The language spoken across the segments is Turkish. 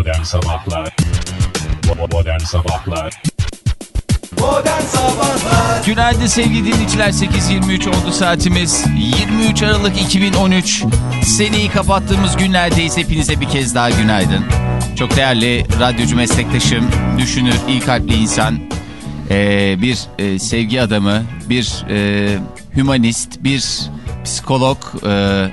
Modern Sabahlar. Modern Sabahlar. Modern Sabahlar. Günaydın sevgili dinleyiciler. 8.23 oldu saatimiz. 23 Aralık 2013 Seneyi kapattığımız günlerdeyiz. Hepinize bir kez daha günaydın. Çok değerli radyocu meslektaşım Düşünür, iyi kalpli insan ee, Bir e, sevgi adamı Bir e, hümanist Bir psikolog e,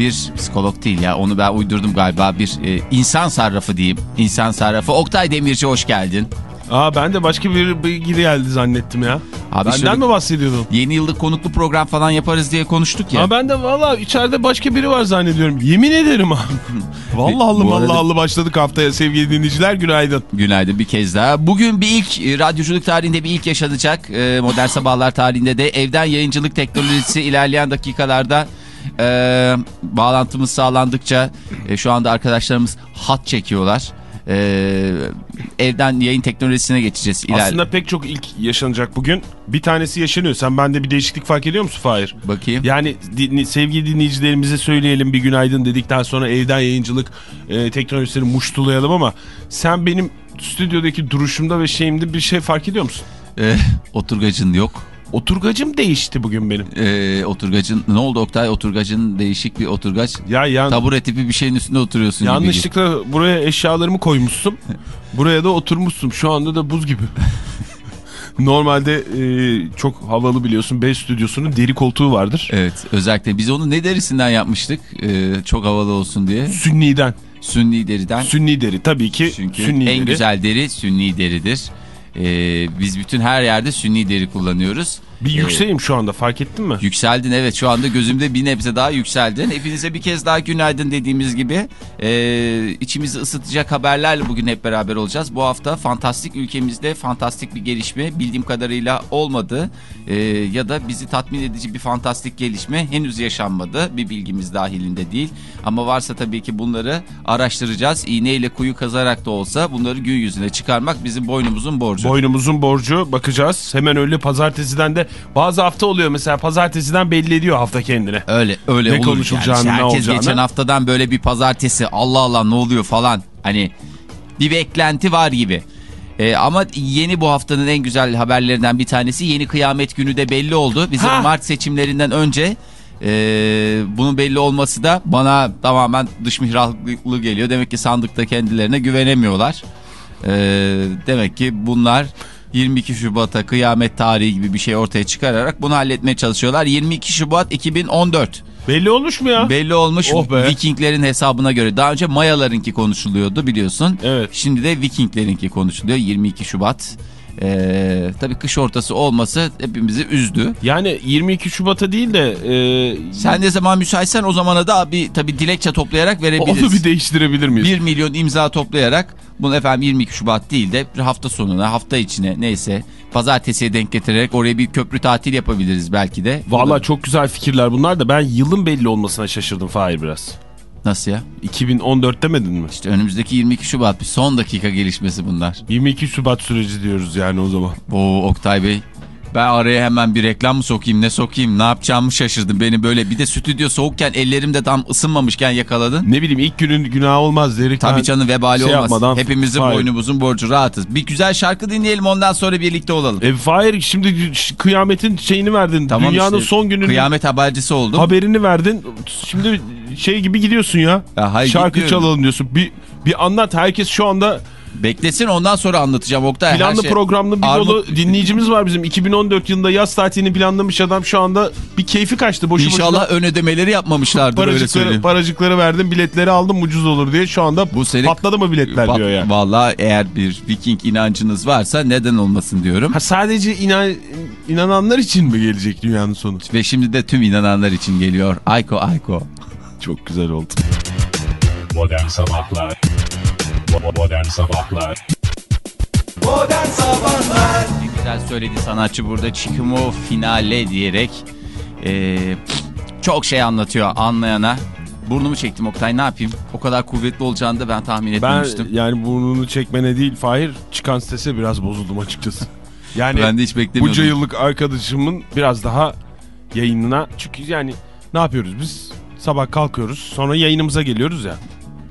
Bir psikolog değil ya onu ben uydurdum galiba Bir e, insan sarrafı diyeyim İnsan sarrafı Oktay Demirci hoş geldin Aa ben de başka bir bilgi geldi zannettim ya. Abi Benden şöyle- mi bahsediyordun? Yeni yıllık konuklu program falan yaparız diye konuştuk ya. Aa ben de valla içeride başka biri var zannediyorum. Yemin ederim abi. Vallahi Allah Bu arada- Allah Allah başladık haftaya sevgili dinleyiciler günaydın. Günaydın bir kez daha. Bugün bir ilk e, radyoculuk tarihinde bir ilk yaşanacak. E, modern sabahlar tarihinde de evden yayıncılık teknolojisi ilerleyen dakikalarda e, bağlantımız sağlandıkça e, şu anda arkadaşlarımız hat çekiyorlar. E, evden yayın teknolojisine geçeceğiz. İler... Aslında pek çok ilk yaşanacak bugün. Bir tanesi yaşanıyor. Sen bende bir değişiklik fark ediyor musun Fahir? Bakayım. Yani din- sevgili dinleyicilerimize söyleyelim bir günaydın dedikten sonra evden yayıncılık e, teknolojisini muştulayalım ama sen benim stüdyodaki duruşumda ve şeyimde bir şey fark ediyor musun? E, oturgacın yok. Oturgacım değişti bugün benim. E, oturgacın ne oldu Oktay? Oturgacın değişik bir oturgaç. Ya yan, Tabure tipi bir şeyin üstünde oturuyorsun gibi. yanlışlıkla buraya eşyalarımı koymuşsun. buraya da oturmuşsun. Şu anda da buz gibi. Normalde e, çok havalı biliyorsun. B stüdyosunun deri koltuğu vardır. Evet özellikle biz onu ne derisinden yapmıştık Ee, çok havalı olsun diye Sünni'den. sünni deriden Sünni deri tabii ki. çünkü sünni en deri. güzel deri sünni deridir Ee, biz bütün her yerde sünni deri kullanıyoruz Bir yükseğim şu anda fark ettin mi? Yükseldin evet şu anda gözümde bir nebze daha yükseldin. Hepinize bir kez daha günaydın dediğimiz gibi e, içimizi ısıtacak haberlerle bugün hep beraber olacağız. Bu hafta fantastik ülkemizde fantastik bir gelişme bildiğim kadarıyla olmadı. E, ya da bizi tatmin edici bir fantastik gelişme henüz yaşanmadı. Bir bilgimiz dahilinde değil. Ama varsa tabii ki bunları araştıracağız. İğneyle kuyu kazarak da olsa bunları gün yüzüne çıkarmak bizim boynumuzun borcu. Boynumuzun borcu bakacağız. Hemen öyle pazartesiden de bazı hafta oluyor mesela pazartesiden belli ediyor hafta kendine. Öyle öyle Ne olur. konuşulacağını, yani. ne Herkes olacağını. geçen haftadan böyle bir pazartesi Allah Allah ne oluyor falan. Hani bir beklenti var gibi. Ee, ama yeni bu haftanın en güzel haberlerinden bir tanesi yeni kıyamet günü de belli oldu. Bizim Ha. Mart seçimlerinden önce e, bunun belli olması da bana tamamen dış mihraklı geliyor. Demek ki sandıkta kendilerine güvenemiyorlar. Ee, demek ki bunlar 22 Şubat'a kıyamet tarihi gibi bir şey ortaya çıkararak bunu halletmeye çalışıyorlar. 22 Şubat 2014 Belli olmuş mu ya? belli olmuş Oh be. Vikinglerin hesabına göre. Daha önce Mayalarınki konuşuluyordu biliyorsun. Evet. Şimdi de Vikinglerinki konuşuluyor 22 Şubat. Ee, tabii kış ortası olması hepimizi üzdü. Yani 22 Şubat'a değil de e, Sen ne zaman müsaitsen o zamana da bir tabii dilekçe toplayarak verebiliriz. onu bir değiştirebilir miyiz? 1 milyon imza toplayarak bunu efendim 22 Şubat değil de bir hafta sonuna hafta içine neyse pazartesiye denk getirerek oraya bir köprü tatil yapabiliriz belki de. Vallahi çok güzel fikirler bunlar da ben yılın belli olmasına şaşırdım Fahir biraz. Nasıl ya? 2014 demedin mi? İşte önümüzdeki 22 Şubat bir son dakika gelişmesi bunlar. 22 Şubat süreci diyoruz yani o zaman. Oo Oktay Bey ben araya hemen bir reklam mı sokayım ne sokayım ne yapacağımı şaşırdım. Beni böyle bir de stüdyo soğukken ellerim de tam ısınmamışken yakaladın. Ne bileyim ilk günün günahı olmaz dedik. Tabii canım vebali şey olmaz. yapmadan- Hepimizin Hayır. boynumuzun borcu rahatız. Bir güzel şarkı dinleyelim ondan sonra birlikte olalım. E Fahir şimdi kıyametin şeyini verdin. Dünyanın işte, son gününün Kıyamet habercisi oldum. haberini verdin. Şimdi şey gibi gidiyorsun ya. Ya hayır, Şarkı gitmiyorum. çalalım diyorsun. Bir, bir anlat. Herkes şu anda Beklesin ondan sonra anlatacağım Oktay. Her planlı şey- programlı bir Armut- dolu dinleyicimiz var bizim. 2014 yılında yaz tatilini planlamış adam şu anda bir keyfi kaçtı. Boşu İnşallah boşuna ön ödemeleri yapmamışlardır öyle paracıkları, söyleyeyim. paracıkları verdim biletleri aldım ucuz olur diye şu anda Bu sene- patladı mı biletler Bak, diyor ya. Vallahi eğer bir Viking inancınız varsa neden olmasın diyorum. Ha sadece inan, inananlar için mi gelecek dünyanın sonu? Ve şimdi de tüm inananlar için geliyor. Ayko Ayko. Çok güzel oldu. Modern Sabahlar Modern Sabahlar Modern Sabahlar Ne güzel söyledi sanatçı burada Çikimo finale diyerek eee, çok şey anlatıyor anlayana. Burnumu çektim Oktay ne yapayım? O kadar kuvvetli olacağını da ben tahmin Ben etmemiştim. yani burnunu çekmene değil Fahir çıkan sese biraz bozuldum açıkçası. Yani Ben de hiç beklemiyordum. bunca yıllık arkadaşımın biraz daha yayınına çünkü yani ne yapıyoruz biz? Sabah kalkıyoruz sonra yayınımıza geliyoruz ya.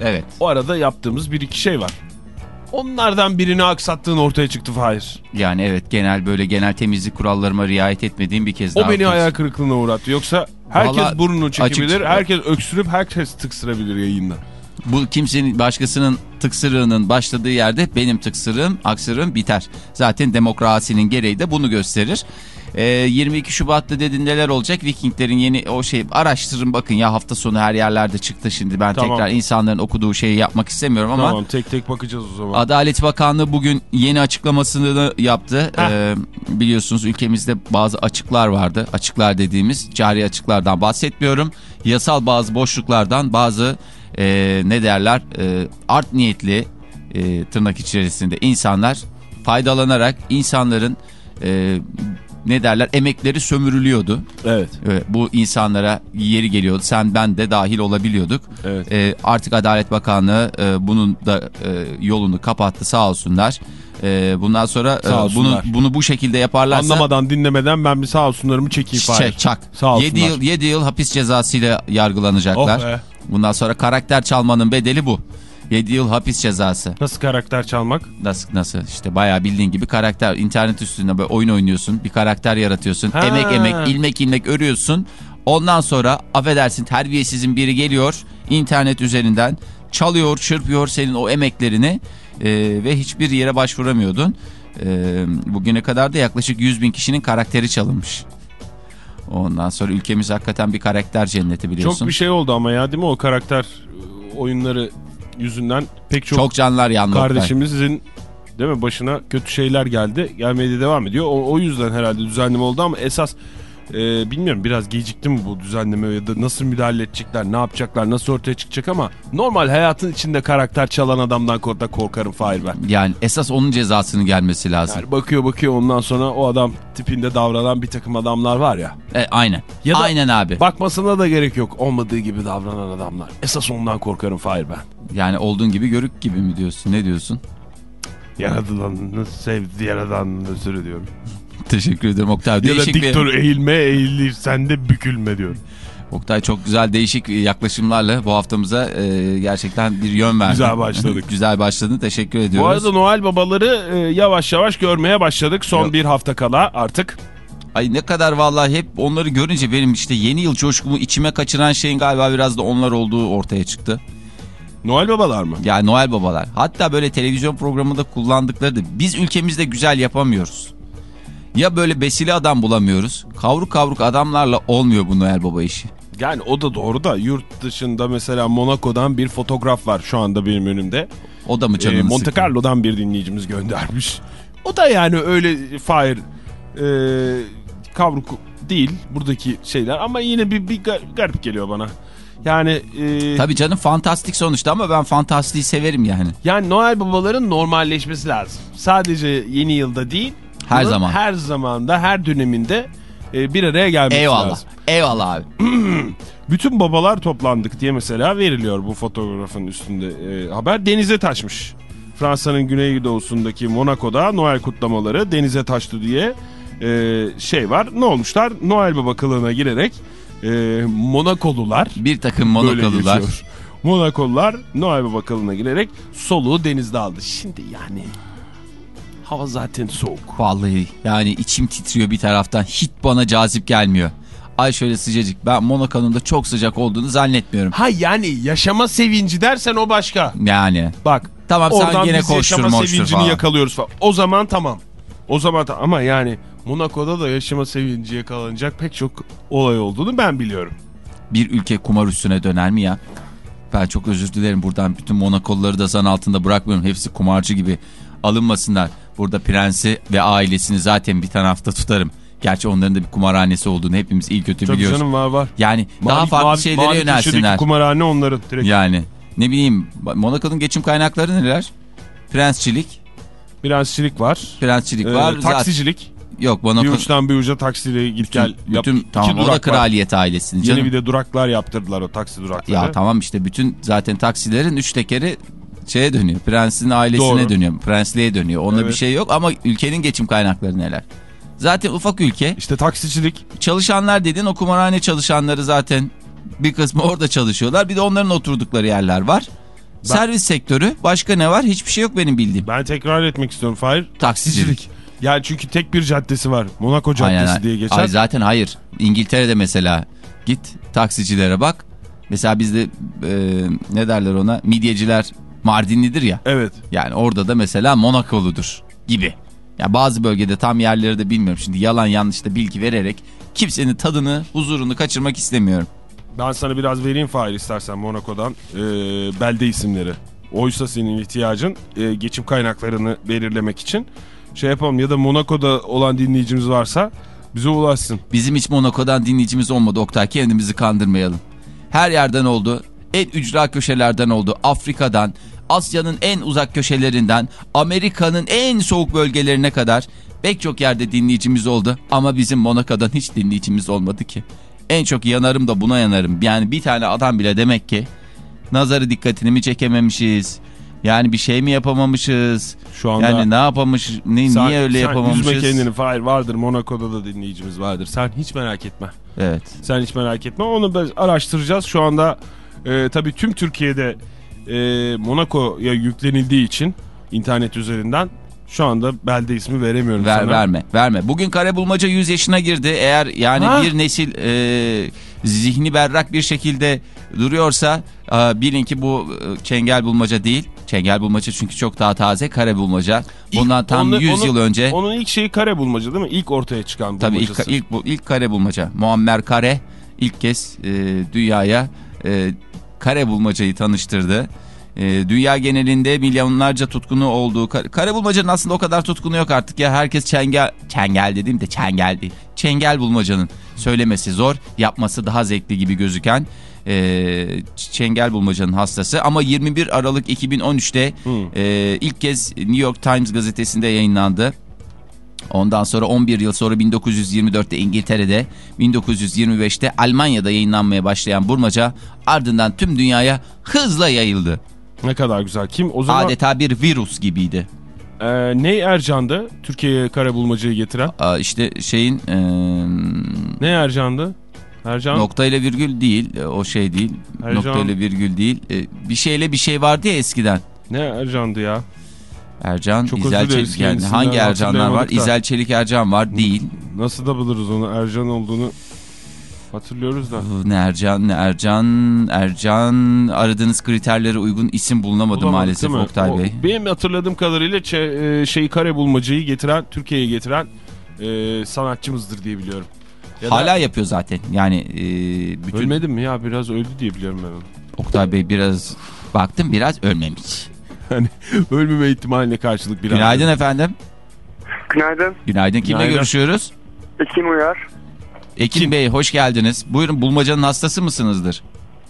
Evet. O arada yaptığımız bir iki şey var. Onlardan birini aksattığın ortaya çıktı Fahir. Yani evet genel böyle genel temizlik kurallarıma riayet etmediğim bir kez daha. O beni hayal kırıklığına uğrattı. Yoksa herkes Vallahi burnunu çekebilir, açık- herkes öksürüp herkes tıksırabilir yayında. Bu kimsenin başkasının tıksırığının başladığı yerde benim tıksırığım, aksırığım biter. Zaten demokrasinin gereği de bunu gösterir. Ee, 22 Şubat'ta dedin neler olacak? Vikinglerin yeni o şey araştırın bakın ya hafta sonu her yerlerde çıktı şimdi. Ben Tamam. tekrar insanların okuduğu şeyi yapmak istemiyorum ama Tamam tek tek bakacağız o zaman. Adalet Bakanlığı bugün yeni açıklamasını yaptı. Ee, biliyorsunuz ülkemizde bazı açıklar vardı. Açıklar dediğimiz cari açıklardan bahsetmiyorum. Yasal bazı boşluklardan bazı e, ne derler e, art niyetli e, tırnak içerisinde insanlar faydalanarak insanların e, ne derler emekleri sömürülüyordu. Evet. Evet, bu insanlara yeri geliyordu. Sen ben de dahil olabiliyorduk. Evet. Ee, artık Adalet Bakanlığı e, bunun da e, yolunu kapattı sağ olsunlar. E, bundan sonra e, Sağ bunu bunu bu şekilde yaparlarsa Anlamadan dinlemeden ben bir sağ olsunlarımı çekeyim çek çak. Sağ olsunlar. 7 yıl 7 yıl hapis cezasıyla yargılanacaklar. Oh be. Bundan sonra karakter çalmanın bedeli bu. 7 yıl hapis cezası. Nasıl karakter çalmak? Nasıl nasıl işte bayağı bildiğin gibi karakter internet üstünde böyle oyun oynuyorsun bir karakter yaratıyorsun Ha. emek emek ilmek ilmek örüyorsun ondan sonra affedersin terbiyesizin biri geliyor internet üzerinden çalıyor çırpıyor senin o emeklerini e, ve hiçbir yere başvuramıyordun E, bugüne kadar da yaklaşık 100 bin kişinin karakteri çalınmış ondan sonra ülkemiz hakikaten bir karakter cenneti biliyorsun Çok bir şey oldu ama ya değil mi o karakter e, oyunları yüzünden pek çok, çok canlar yandı kardeşimizin değil mi başına kötü şeyler geldi. Gelmeye de devam ediyor. O, o yüzden herhalde düzenleme oldu ama esas e, bilmiyorum biraz gecikti mi bu düzenleme ya da nasıl müdahale edecekler, ne yapacaklar, nasıl ortaya çıkacak ama normal hayatın içinde karakter çalan adamdan kork- da korkarım Fahir ben. yani esas onun cezasının gelmesi lazım Yani bakıyor bakıyor ondan sonra o adam tipinde davranan bir takım adamlar var ya. E, aynen Ya da- aynen abi Bakmasına da gerek yok olmadığı gibi davranan adamlar. Esas ondan korkarım Fahir ben. Yani olduğun gibi görük gibi mi diyorsun? Ne diyorsun? Yaratılanını sevdi yaradanını özür diyorum. Teşekkür ederim Oktay. Ya da Değişik dik bir... dur eğilme eğilir sen de bükülme diyorum. Oktay çok güzel değişik yaklaşımlarla bu haftamıza e, gerçekten bir yön verdi. Güzel başladık. güzel başladın. Teşekkür ediyoruz. Bu arada Noel babaları e, yavaş yavaş görmeye başladık. Son Yok. bir hafta kala artık. Ay ne kadar vallahi hep onları görünce benim işte yeni yıl coşkumu içime kaçıran şeyin galiba biraz da onlar olduğu ortaya çıktı. Noel babalar mı? Yani Noel babalar. Hatta böyle televizyon programında kullandıkları da biz ülkemizde güzel yapamıyoruz. Ya böyle besili adam bulamıyoruz. Kavruk kavruk adamlarla olmuyor bu Noel baba işi. Yani o da doğru da yurt dışında mesela Monaco'dan bir fotoğraf var şu anda benim önümde. O da mı Ee, canını Monte sıkıyor? Carlo'dan bir dinleyicimiz göndermiş. O da yani öyle Fahir e, kavruk değil buradaki şeyler ama yine bir, bir gar- garip geliyor bana. Yani e, Tabii canım fantastik sonuçta ama ben fantastiği severim yani. yani Noel babaların normalleşmesi lazım. Sadece yeni yılda değil. Her bunun zaman. Her zamanda, her döneminde e, bir araya gelmesi Eyvallah. lazım. Eyvallah abi. Bütün babalar toplandık diye mesela veriliyor bu fotoğrafın üstünde e, haber. Denize taşmış. Fransa'nın güneydoğusundaki Monaco'da Noel kutlamaları denize taştı diye e, şey var. Ne olmuşlar? Noel Baba kılığına girerek e, Monakolular Bir takım geçiyor. Monakolular Noel Baba kılığına girerek soluğu denizde aldı. Şimdi yani hava zaten soğuk. Vallahi yani içim titriyor bir taraftan. Hiç bana cazip gelmiyor. Ay şöyle sıcacık. Ben Monaco'nun da çok sıcak olduğunu zannetmiyorum. Ha yani yaşama sevinci dersen o başka. Yani. Bak Tamam sen yine koştur yaşama sevincini falan. yakalıyoruz falan. O zaman tamam. O zaman ta- ama yani Monaco'da da yaşama sevinci yakalanacak pek çok olay olduğunu ben biliyorum. Bir ülke kumar üstüne döner mi ya? Ben çok özür dilerim buradan bütün Monakoluları da zan altında bırakmıyorum. Hepsi kumarcı gibi alınmasınlar. Burada prensi ve ailesini zaten bir tarafta tutarım. Gerçi onların da bir kumarhanesi olduğunu hepimiz iyi kötü Tabii biliyoruz. canım var var. Yani daha Mavi- farklı mavi- şeylere mavi yönelsinler. kumarhane onların direkt. Yani ne bileyim Monaco'nun geçim kaynakları neler? Prensçilik, Prensçilik var. prensçilik Ee, var. Zaten, taksicilik. yok Bir Monaco uçtan bir uca taksiyle git gel. bütün, Yap. bütün tamam o da kraliyet ailesinin canım. Yeni bir de duraklar yaptırdılar o taksi durakları. Ya tamam işte bütün zaten taksilerin üç tekeri şeye dönüyor. Prensin ailesine Doğru. dönüyor. Prensliğe dönüyor. Onda Evet. bir şey yok ama ülkenin geçim kaynakları neler? Zaten ufak ülke. İşte taksicilik. Çalışanlar dedin o kumarhane çalışanları zaten bir kısmı orada çalışıyorlar. Bir de onların oturdukları yerler var. Servis sektörü. Başka ne var? Hiçbir şey yok benim bildiğim. Ben tekrar etmek istiyorum Fahir. Taksicilik. Yani çünkü tek bir caddesi var. Monaco Caddesi Aynen. diye geçer. Ay zaten hayır. İngiltere'de mesela git taksicilere bak. Mesela bizde e, ne derler ona? Midyeciler Mardinlidir ya. Evet. Yani orada da mesela Monakoludur gibi. Ya bazı bölgede tam yerleri de bilmiyorum. Şimdi yalan yanlış da bilgi vererek kimsenin tadını, huzurunu kaçırmak istemiyorum. Ben sana biraz vereyim Fahir istersen Monaco'dan e, belde isimleri. Oysa senin ihtiyacın e, geçim kaynaklarını belirlemek için şey yapalım ya da Monaco'da olan dinleyicimiz varsa bize ulaşsın. Bizim hiç Monaco'dan dinleyicimiz olmadı Oktay. Kendimizi kandırmayalım. Her yerden oldu. En ücra köşelerden oldu. Afrika'dan, Asya'nın en uzak köşelerinden, Amerika'nın en soğuk bölgelerine kadar pek çok yerde dinleyicimiz oldu. Ama bizim Monaco'dan hiç dinleyicimiz olmadı ki. En çok yanarım da buna yanarım. Yani bir tane adam bile demek ki nazarı dikkatini mi çekememişiz? Yani bir şey mi yapamamışız? Şu anda Yani ne yapamış, ne, sen, niye öyle sen yapamamışız? üzme kendini Fahir vardır Monaco'da da dinleyicimiz vardır. Sen hiç merak etme. Evet. Sen hiç merak etme. Onu biz araştıracağız. Şu anda e, tabii tüm Türkiye'de e, Monaco'ya yüklenildiği için internet üzerinden şu anda belde ismi veremiyorum Ver, sana. verme verme. Bugün kare bulmaca 100 yaşına girdi. Eğer yani Ha? bir nesil e, zihni berrak bir şekilde duruyorsa e, bilin ki bu e, çengel bulmaca değil. Çengel bulmaca çünkü çok daha taze kare bulmaca. Bundan tam Onu- 100 onu- yıl önce. Onun ilk şeyi kare bulmaca değil mi? İlk ortaya çıkan Tabii ilk, bulmacası. ilk, ilk kare bulmaca. Muammer Kare ilk kez e, dünyaya e, kare bulmacayı tanıştırdı. E, dünya genelinde milyonlarca tutkunu olduğu kare, kare bulmacanın aslında o kadar tutkunu yok artık ya herkes çengel çengel dediğim de çengel değil. Çengel bulmacanın söylemesi zor, yapması daha zevkli gibi gözüken e, çengel bulmacanın hastası ama 21 Aralık 2013'te e, ilk kez New York Times gazetesinde yayınlandı. Ondan sonra 11 yıl sonra 1924'te İngiltere'de, 1925'te Almanya'da yayınlanmaya başlayan Burmaca ardından tüm dünyaya hızla yayıldı. Ne kadar güzel. Kim o zaman Adeta bir virüs gibiydi. e, Ney Ercan'dı Türkiye'ye kare bulmacayı getiren? Aa, işte şeyin e, Ne Ercan'dı? Ercan nokta ile virgül değil, e, o şey değil, Ercan- nokta ile virgül değil. E, bir şeyle bir şey vardı ya eskiden. ne Ercan'dı ya? Ercan, Çok İzel Çelik yani hangi Ercanlar var? da. İzel Çelik Ercan var değil. Nasıl da buluruz onu Ercan olduğunu hatırlıyoruz da. Ne Ercan, ne Ercan, Ercan aradığınız kriterlere uygun isim bulunamadı Bulamadık, maalesef? Oktay O- Bey. Benim hatırladığım kadarıyla şeyi kare bulmacayı getiren, Türkiye'ye getiren e, sanatçımızdır diye biliyorum. Ya da Hala yapıyor zaten. Yani e, bütün ölmedim mi ya biraz öldü diye biliyorum ben onu. Oktay Bey biraz baktım biraz ölmemiş. Hani ölmeme ihtimaline karşılık biraz. Günaydın efendim. Günaydın. Günaydın. Kimle Günaydın. görüşüyoruz? Ekin Uyar. Ekin Kim? Bey hoş geldiniz. Buyurun bulmacanın hastası mısınızdır?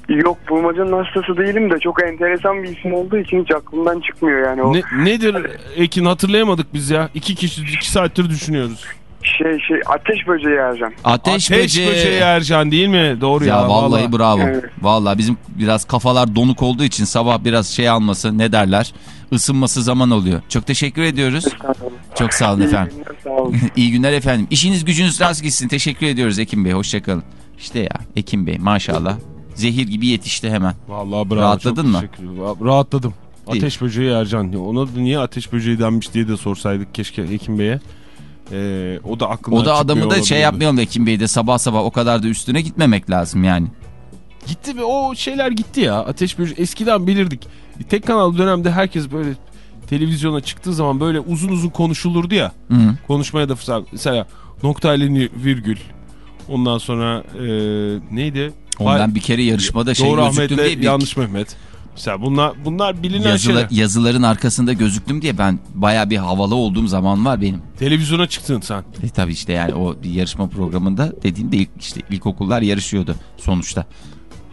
Yok bulmacanın hastası değilim de çok enteresan bir isim olduğu için hiç aklımdan çıkmıyor yani o Ne, nedir Ekin hatırlayamadık biz ya. İki kişi iki saattir düşünüyoruz. Şey şey ateş böceği Ercan. Ateş, Ateş böceği. böceği Ercan değil mi? Doğru ya. Ya, vallahi, bravo. Evet. Vallahi bizim biraz kafalar donuk olduğu için sabah biraz şey alması ne derler? Isınması zaman oluyor. Çok teşekkür ediyoruz. Çok sağ olun efendim. İyi günler, Sağ olun. İyi günler efendim. İşiniz gücünüz rast gitsin. Teşekkür ediyoruz Ekim Bey. Hoşçakalın. İşte ya Ekim Bey maşallah. Zehir gibi yetişti hemen. Vallahi bravo. Rahatladın çok mı? teşekkür ederim. Va- Rahatladım. Ateş böceği Ercan. Ona da niye ateş böceği denmiş diye de sorsaydık keşke Ekim Bey'e. Ee, o da aklından O da adamı da şey yapmayalım da Ekim Bey de sabah sabah o kadar da üstüne gitmemek lazım yani. Gitti ve o şeyler gitti ya. Ateş böceği eskiden bilirdik. Tek kanal dönemde herkes böyle televizyona çıktığı zaman böyle uzun uzun konuşulurdu ya. Hı -hı. Konuşmaya da fırsat. Mesela noktayla virgül. Ondan sonra e, neydi? Ondan bir kere yarışmada şey Doğru Ahmet'le bir yanlış Mehmet. Mesela bunlar bunlar bilinen yazıla- şeyler. yazıların arkasında gözüktüm diye ben baya bir havalı olduğum zaman var benim. Televizyona çıktın sen. E tabii işte yani o bir yarışma programında dediğimde ilk işte ilkokullar yarışıyordu sonuçta.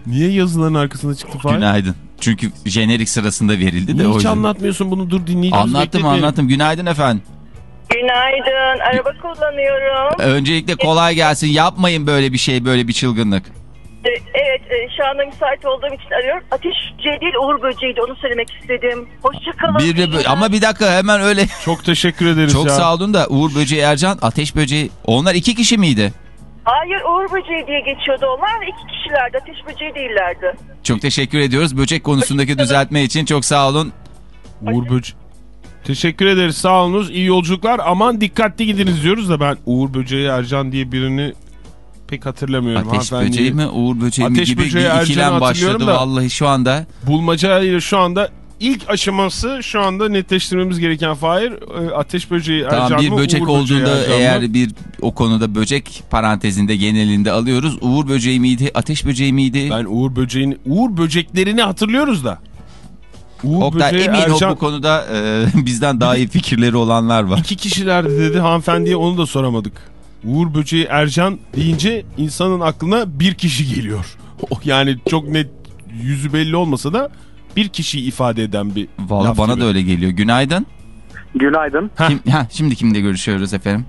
Niye yazıların arkasında çıktı falan? Günaydın. Çünkü jenerik sırasında verildi de Niye o hiç yüzden. anlatmıyorsun bunu dur dinleyeceğiz. Anlattım bekletmeyelim. anlattım. Günaydın efendim. Günaydın. Araba kullanıyorum. Öncelikle kolay gelsin. Yapmayın böyle bir şey, böyle bir çılgınlık. Şu anda müsait olduğum için arıyorum. Ateş böceği değil, uğur böceğiydi. Onu söylemek istedim. Hoşçakalın. Bir de, ama bir dakika hemen öyle. Çok teşekkür ederiz Çok ya. sağ olun da Uğur Böceği Ercan, Ateş Böceği. Onlar iki kişi miydi? Hayır, uğur böceği diye geçiyordu onlar. iki kişilerdi. Ateş böceği değillerdi. Çok teşekkür ediyoruz. Böcek konusundaki düzeltme için çok sağ olun. Uğur Böce... Teşekkür ederiz sağ olunuz. İyi yolculuklar. Aman dikkatli gidiniz diyoruz da ben Uğur Böceği Ercan diye birini pek hatırlamıyorum. Ateş böceği mi Uğur böceği mi gibi böceği bir ikilem başladı da- vallahi şu anda. Bulmaca ile şu anda ilk aşaması şu anda netleştirmemiz gereken Fahir. e, Ateş böceği Ercan Tamam bir mı, böcek Uğur olduğunda eğer bir o konuda böcek parantezinde genelinde alıyoruz. Uğur böceği miydi? Ateş böceği miydi? Ben Uğur böceğini, Uğur böceklerini hatırlıyoruz da. Uğur Oktay böceği emin ol Ercan bu konuda e, bizden daha iyi fikirleri olanlar var. iki kişilerdi dedi hanımefendiye onu da soramadık. Uğur böceği Ercan deyince insanın aklına bir kişi geliyor. O Yani çok net yüzü belli olmasa da bir kişiyi ifade eden bir Vallahi laf bana gibi. da öyle geliyor. Günaydın. Günaydın. Heh. Kim, ha, şimdi kimle görüşüyoruz efendim?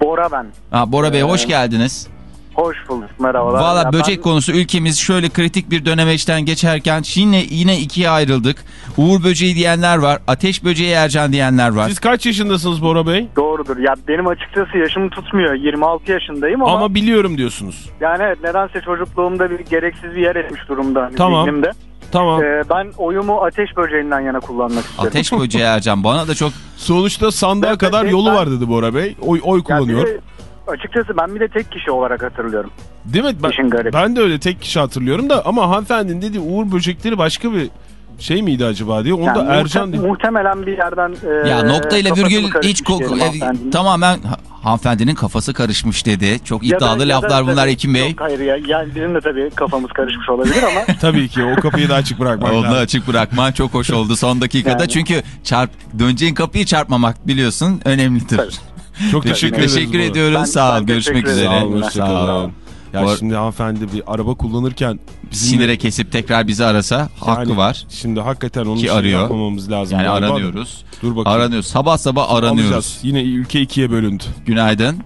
Bora ben. Ha, Bora Bey Ee, hoş geldiniz. Hoş bulduk. Merhabalar. Valla böcek ben- konusu ülkemiz şöyle kritik bir dönemeçten geçerken yine yine ikiye ayrıldık. Uğur böceği diyenler var. Ateş böceği Ercan diyenler var. Siz kaç yaşındasınız Bora Bey? Doğrudur. Ya benim açıkçası yaşım tutmuyor. 26 yaşındayım ama, Ama biliyorum diyorsunuz. yani evet nedense çocukluğumda bir gereksiz bir yer etmiş durumda. hani Tamam. zihnimde. Tamam. Ee, ben oyumu ateş böceğinden yana kullanmak isterim. Ateş böceği Ercan bana da çok Sonuçta sandığa Ben- kadar yolu ben- var dedi Bora Bey. Oy, oy kullanıyor. de açıkçası ben bir de tek kişi olarak hatırlıyorum. Değil mi? Ben, İşin garip. ben de öyle tek kişi hatırlıyorum da ama hanımefendinin dediği Uğur böcekleri başka bir şey miydi acaba diye. Onu Yani da muhte- Ercan diye. muhtemelen bir yerden e, ya nokta ile kafasını virgül hiç e, tamamen ha- hanımefendinin kafası karışmış dedi. Çok Ya da- iddialı ya da laflar bunlar tabii- Ekim Bey. Yok hayır ya. Yani bizim de tabii kafamız karışmış olabilir ama Tabii ki o kapıyı da açık bırakmak Onu lazım. açık bırakman çok hoş oldu son dakikada. Yani. Çünkü çarp döneceğin kapıyı çarpmamak biliyorsun önemlidir. Çok teşekkür. Teşekkür ediyoruz. Ben- Sağ ol. Görüşmek üzere. Sağ olun. Sağ. Ya Bu- şimdi hanımefendi bir araba kullanırken bizim de- Sinire kesip tekrar bizi arasa hakkı Yani var. Şimdi hakikaten onu Ki arıyor. yapmamamız lazım. Yani galiba. aranıyoruz. Dur bakayım. Aranıyoruz. Sabah sabah aranıyoruz. Alacağız. Yine ülke ikiye bölündü. Günaydın.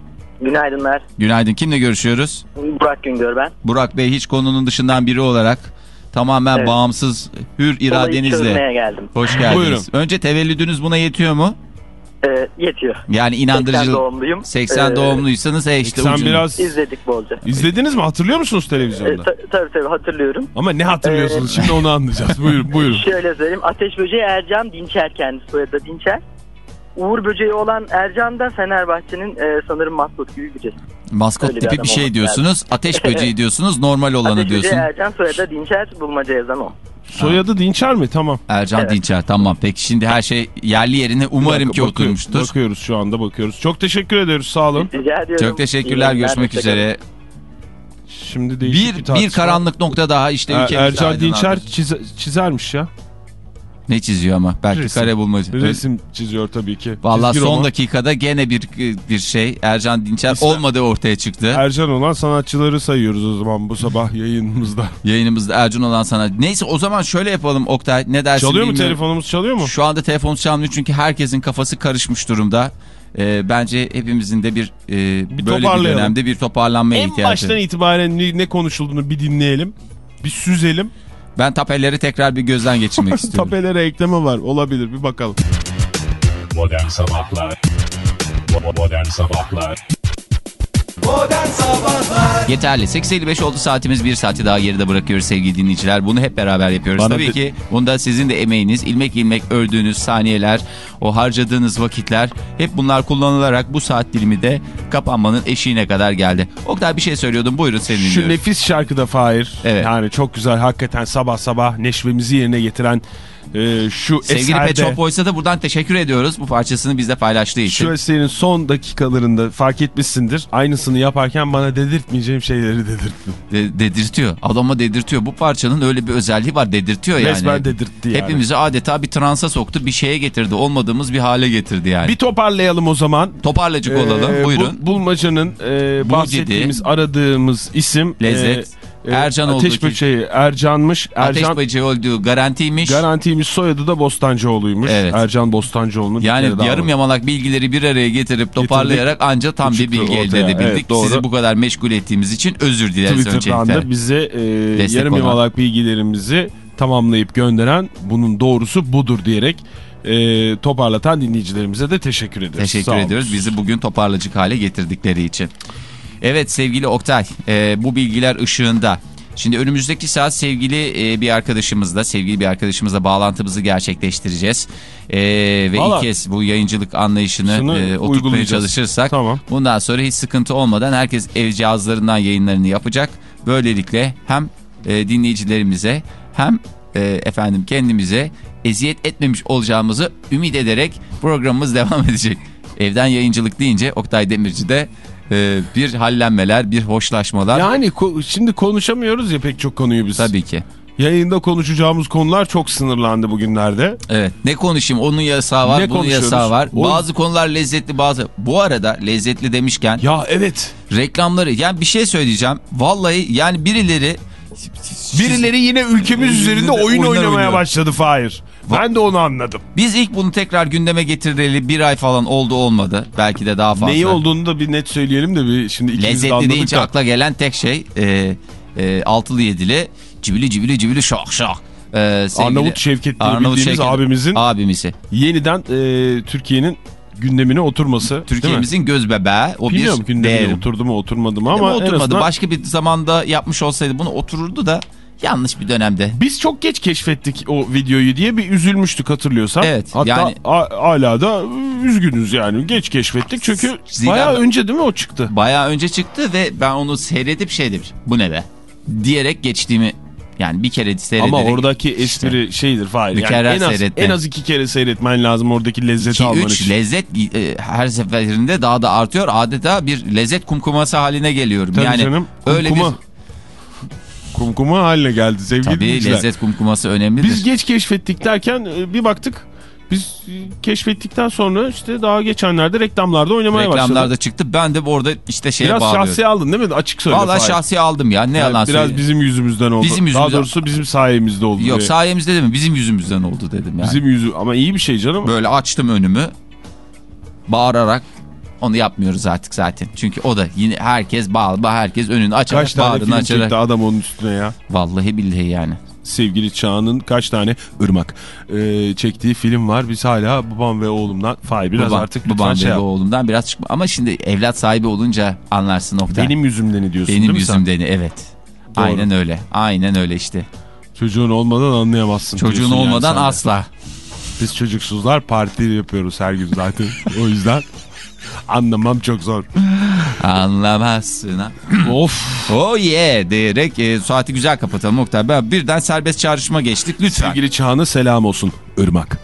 Günaydınlar. Günaydın. Kimle görüşüyoruz? Burak Güngör ben. Burak Bey hiç konunun dışından biri olarak tamamen Evet. bağımsız hür Olayı iradenizle çözmeye geldim. hoş geldiniz. Buyurun. Önce tevellüdünüz buna yetiyor mu? Ee, yetiyor. Yani 80 inandırıcı doğumluyum. 80 Ee, doğumluysanız e işte Sen ucun- biraz İzledik bolca. izlediniz mi? Hatırlıyor musunuz Ee, televizyonda? ta- tabii tabii hatırlıyorum. Ama ne hatırlıyorsunuz? Şimdi onu anlayacağız. Buyurun, buyurun. Şöyle söyleyeyim. Ateş böceği Ercan Dinçer kendisi soyadı Dinçer. Uğur böceği olan Ercan da Fenerbahçe'nin e, sanırım maskot gibi birisi. Maskot Öyle tipi bir şey diyorsunuz. Ateş böceği diyorsunuz. Normal olanı Ateş böceği diyorsun. Ercan soyadı Dinçer bulmaca yazan o. Soyadı Dinçer mi? Tamam. Ercan Evet. Dinçer tamam. Peki şimdi her şey yerli yerine umarım Bir ki bakıyor- oturmuştur. Bakıyoruz şu anda bakıyoruz. Çok teşekkür ediyoruz. Sağ olun. Rica ediyorum. Çok teşekkürler. İyi Görüşmek üzere. Şimdi değişik bir, Bir, bir karanlık nokta daha işte Er- ülkemizi Ercan. Dinçer çize- çizermiş ya. Ne çiziyor ama? Belki Resim. kare bulmaca. Resim çiziyor tabii ki. Valla son roman. dakikada gene bir bir şey Ercan Dinçer İsra- olmadığı ortaya çıktı. Ercan olan sanatçıları sayıyoruz o zaman bu sabah yayınımızda. Yayınımızda Ercan olan sana. Neyse o zaman şöyle yapalım Oktay. Ne dersin Çalıyor mu telefonumuz çalıyor mu? Şu anda telefon çalmıyor çünkü herkesin kafası karışmış durumda. Ee, bence hepimizin de bir, e, böyle bir dönemde bir toparlanmaya En ihtiyacı. baştan itibaren ne konuşulduğunu bir dinleyelim. Bir süzelim. Ben tapelleri tekrar bir gözden geçirmek istiyorum. Tapelere ekleme var. Olabilir bir bakalım. Modern Sabahlar Modern Sabahlar Modern Sabahlar Yeterli. 8.55 oldu saatimiz. Bir saati daha geride bırakıyoruz sevgili dinleyiciler. Bunu hep beraber yapıyoruz. Bana Tabii de- ki bunda sizin de emeğiniz, ilmek ilmek öldüğünüz saniyeler, o harcadığınız vakitler hep bunlar kullanılarak bu saat dilimi de kapanmanın eşiğine kadar geldi. Oktay bir şey söylüyordum. Buyurun senin Şu dinliyoruz. nefis şarkıda Fahir. Evet. Yani çok güzel hakikaten sabah sabah neşvemizi yerine getiren e, şu Sevgili Pet eserde. Shop Boys'a da buradan teşekkür ediyoruz. Bu parçasını bizle paylaştığı için. Şu eserin son dakikalarında fark etmişsindir. Aynısını yaparken bana dedirtmeyeceğim şeyleri dedirttim. De- dedirtiyor. Adama dedirtiyor. Bu parçanın öyle bir özelliği var. Dedirtiyor yani. Resmen dedirtti yani. Hepimizi adeta bir transa soktu. Bir şeye getirdi. Olmadığımız bir hale getirdi yani. Bir toparlayalım o zaman. Toparlacık olalım. Ee, Buyurun. bu- bulmacanın e, bahsettiğimiz, aradığımız isim Lezzet. e, Ercan Ateş olduğu böceği Ercan'mış. Ateş Ercan böceği olduğu garantiymiş. garantiymiş soyadı da Bostancıoğlu'ymuş. Evet. Ercan Bostancıoğlu'nun yani yarım yamalak bilgileri bir araya getirip toparlayarak anca tam bir bilgi elde ortaya. edebildik. Evet, doğru. Sizi bu kadar meşgul ettiğimiz için özür dileriz Twitter'dan öncelikle. da bize e, yarım olan. yamalak bilgilerimizi tamamlayıp gönderen bunun doğrusu budur diyerek e, toparlatan dinleyicilerimize de teşekkür ederiz. Teşekkür Sağ ediyoruz bizi bugün toparlacık hale getirdikleri için. Evet sevgili Oktay e, bu bilgiler ışığında Şimdi önümüzdeki saat sevgili e, bir arkadaşımızla, sevgili bir arkadaşımızla bağlantımızı gerçekleştireceğiz. E, ve Valla. ilk kez bu yayıncılık anlayışını e, oturtmaya çalışırsak Tamam. bundan sonra hiç sıkıntı olmadan herkes ev cihazlarından yayınlarını yapacak. Böylelikle hem e, dinleyicilerimize hem e, efendim kendimize eziyet etmemiş olacağımızı ümit ederek programımız devam edecek. Evden yayıncılık deyince Oktay Demirci'de e, bir hallenmeler, bir hoşlaşmalar. Yani ko- şimdi konuşamıyoruz ya pek çok konuyu biz. Tabii ki. Yayında konuşacağımız konular çok sınırlandı bugünlerde. Evet. Ne konuşayım? Onun yasağı var, Ne bunun yasağı var. O- Bazı konular lezzetli, bazı. Bu arada lezzetli demişken Ya evet. reklamları yani bir şey söyleyeceğim. Vallahi yani birileri Birileri yine ülkemiz üzerinde oyun oynamaya oynuyor. başladı Fahir. Ben de onu anladım. Biz ilk bunu tekrar gündeme getireli bir ay falan oldu olmadı. Belki de daha fazla. Neyi olduğunu da bir net söyleyelim de bir şimdi ikimiz de Lezzetli anladık deyince da. akla gelen tek şey e, e, altılı yedili cibili cibili cibili şak şak. E, sevgili- Arnavut Şevket diye Arnavut bildiğimiz Şevket- abimizin abimizi. yeniden e, Türkiye'nin gündemine oturması. Türkiye'mizin göz bebeği. O Bilmiyorum bir gündemine değerim. oturdu mu oturmadı mı Ama en oturmadı. azından Başka bir zamanda yapmış olsaydı bunu otururdu da yanlış bir dönemde. biz çok geç keşfettik o videoyu diye bir üzülmüştük hatırlıyorsan. Evet, Hatta yani- hala da üzgünüz yani geç keşfettik çünkü Zira- bayağı önce değil mi o çıktı? Bayağı önce çıktı ve ben onu seyredip şey demiş. Bu ne be? Diyerek geçtiğimi yani bir kere seyrederek. Ama oradaki espri şeydir Fahir. Yani en az, seyretme. en az iki kere seyretmen lazım oradaki lezzeti alman 2-3 için. lezzet e, her seferinde daha da artıyor. Adeta bir lezzet kumkuması haline geliyorum. Tabii yani canım. öyle kumkuma. bir Kumkuma haline geldi sevgili tabii dinleyiciler. lezzet kumkuması önemlidir. Biz geç keşfettik derken e, bir baktık. Biz e, keşfettikten sonra işte daha geçenlerde reklamlarda oynamaya Reklamlarda başladık. çıktı. Ben de orada işte şeye Biraz bağlıyorum. şahsi aldın değil mi? Açık söyle. Valla şahsi aldım ya. Ne Yani yalan Biraz söyleyeyim. bizim yüzümüzden oldu. Bizim yüzümüzden- Daha doğrusu bizim sayemizde oldu. Yok diye. sayemizde değil mi? Bizim yüzümüzden oldu dedim yani. Bizim yüzü ama iyi bir şey canım. Böyle açtım önümü. Bağırarak onu yapmıyoruz artık zaten. Çünkü o da yine herkes bağlı. Herkes önünü açarak Kaç tane film açarak. çekti adam onun üstüne ya. Vallahi billahi yani. Sevgili Çağan'ın kaç tane ırmak e, çektiği film var. Biz hala babam ve oğlumdan. Fay biraz Babam- artık babam şey ve yap. oğlumdan biraz çıkma. Ama şimdi evlat sahibi olunca anlarsın nokta. Benim yüzümden diyorsun Benim değil mi sen? evet. Doğru. Aynen öyle. Aynen öyle işte. Çocuğun olmadan anlayamazsın. Çocuğun yani olmadan de. asla. Biz çocuksuzlar parti yapıyoruz her gün zaten. o yüzden anlamam çok zor. Anlamazsın ha. of. Oh yeah diyerek e, saati güzel kapatalım Oktay. Ben birden serbest çağrışma geçtik lütfen. Sevgili Çağan'a selam olsun. Irmak.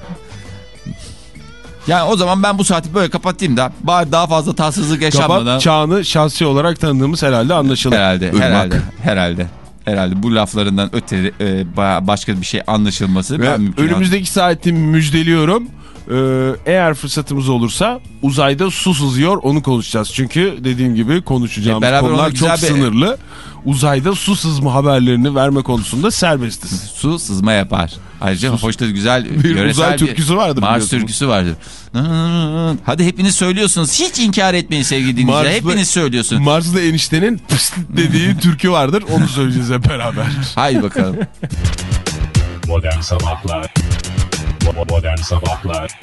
Yani o zaman ben bu saati böyle kapatayım da bari daha fazla tatsızlık yaşanmadan. Kapat Çağan'ı şahsi olarak tanıdığımız herhalde anlaşılır. Herhalde, Irmak. herhalde, herhalde. Herhalde bu laflarından öte e, ba- başka bir şey anlaşılması. Ve ben mümkün önümüzdeki saati müjdeliyorum. Ee, eğer fırsatımız olursa uzayda su sızıyor onu konuşacağız. Çünkü dediğim gibi konuşacağımız E, konular çok bir- sınırlı. Uzayda su sızma haberlerini verme konusunda serbestiz. Su sızma yapar. Ayrıca hoş da güzel Bir uzay türküsü vardır Mars biliyorsunuz. türküsü vardır. Hadi hepiniz söylüyorsunuz. Hiç inkar etmeyin sevgili dinleyiciler. Hepiniz söylüyorsunuz. Mars'da eniştenin dediği türkü vardır. Onu söyleyeceğiz hep beraber. Haydi bakalım. Modern Sabahlar Modern Sabahlar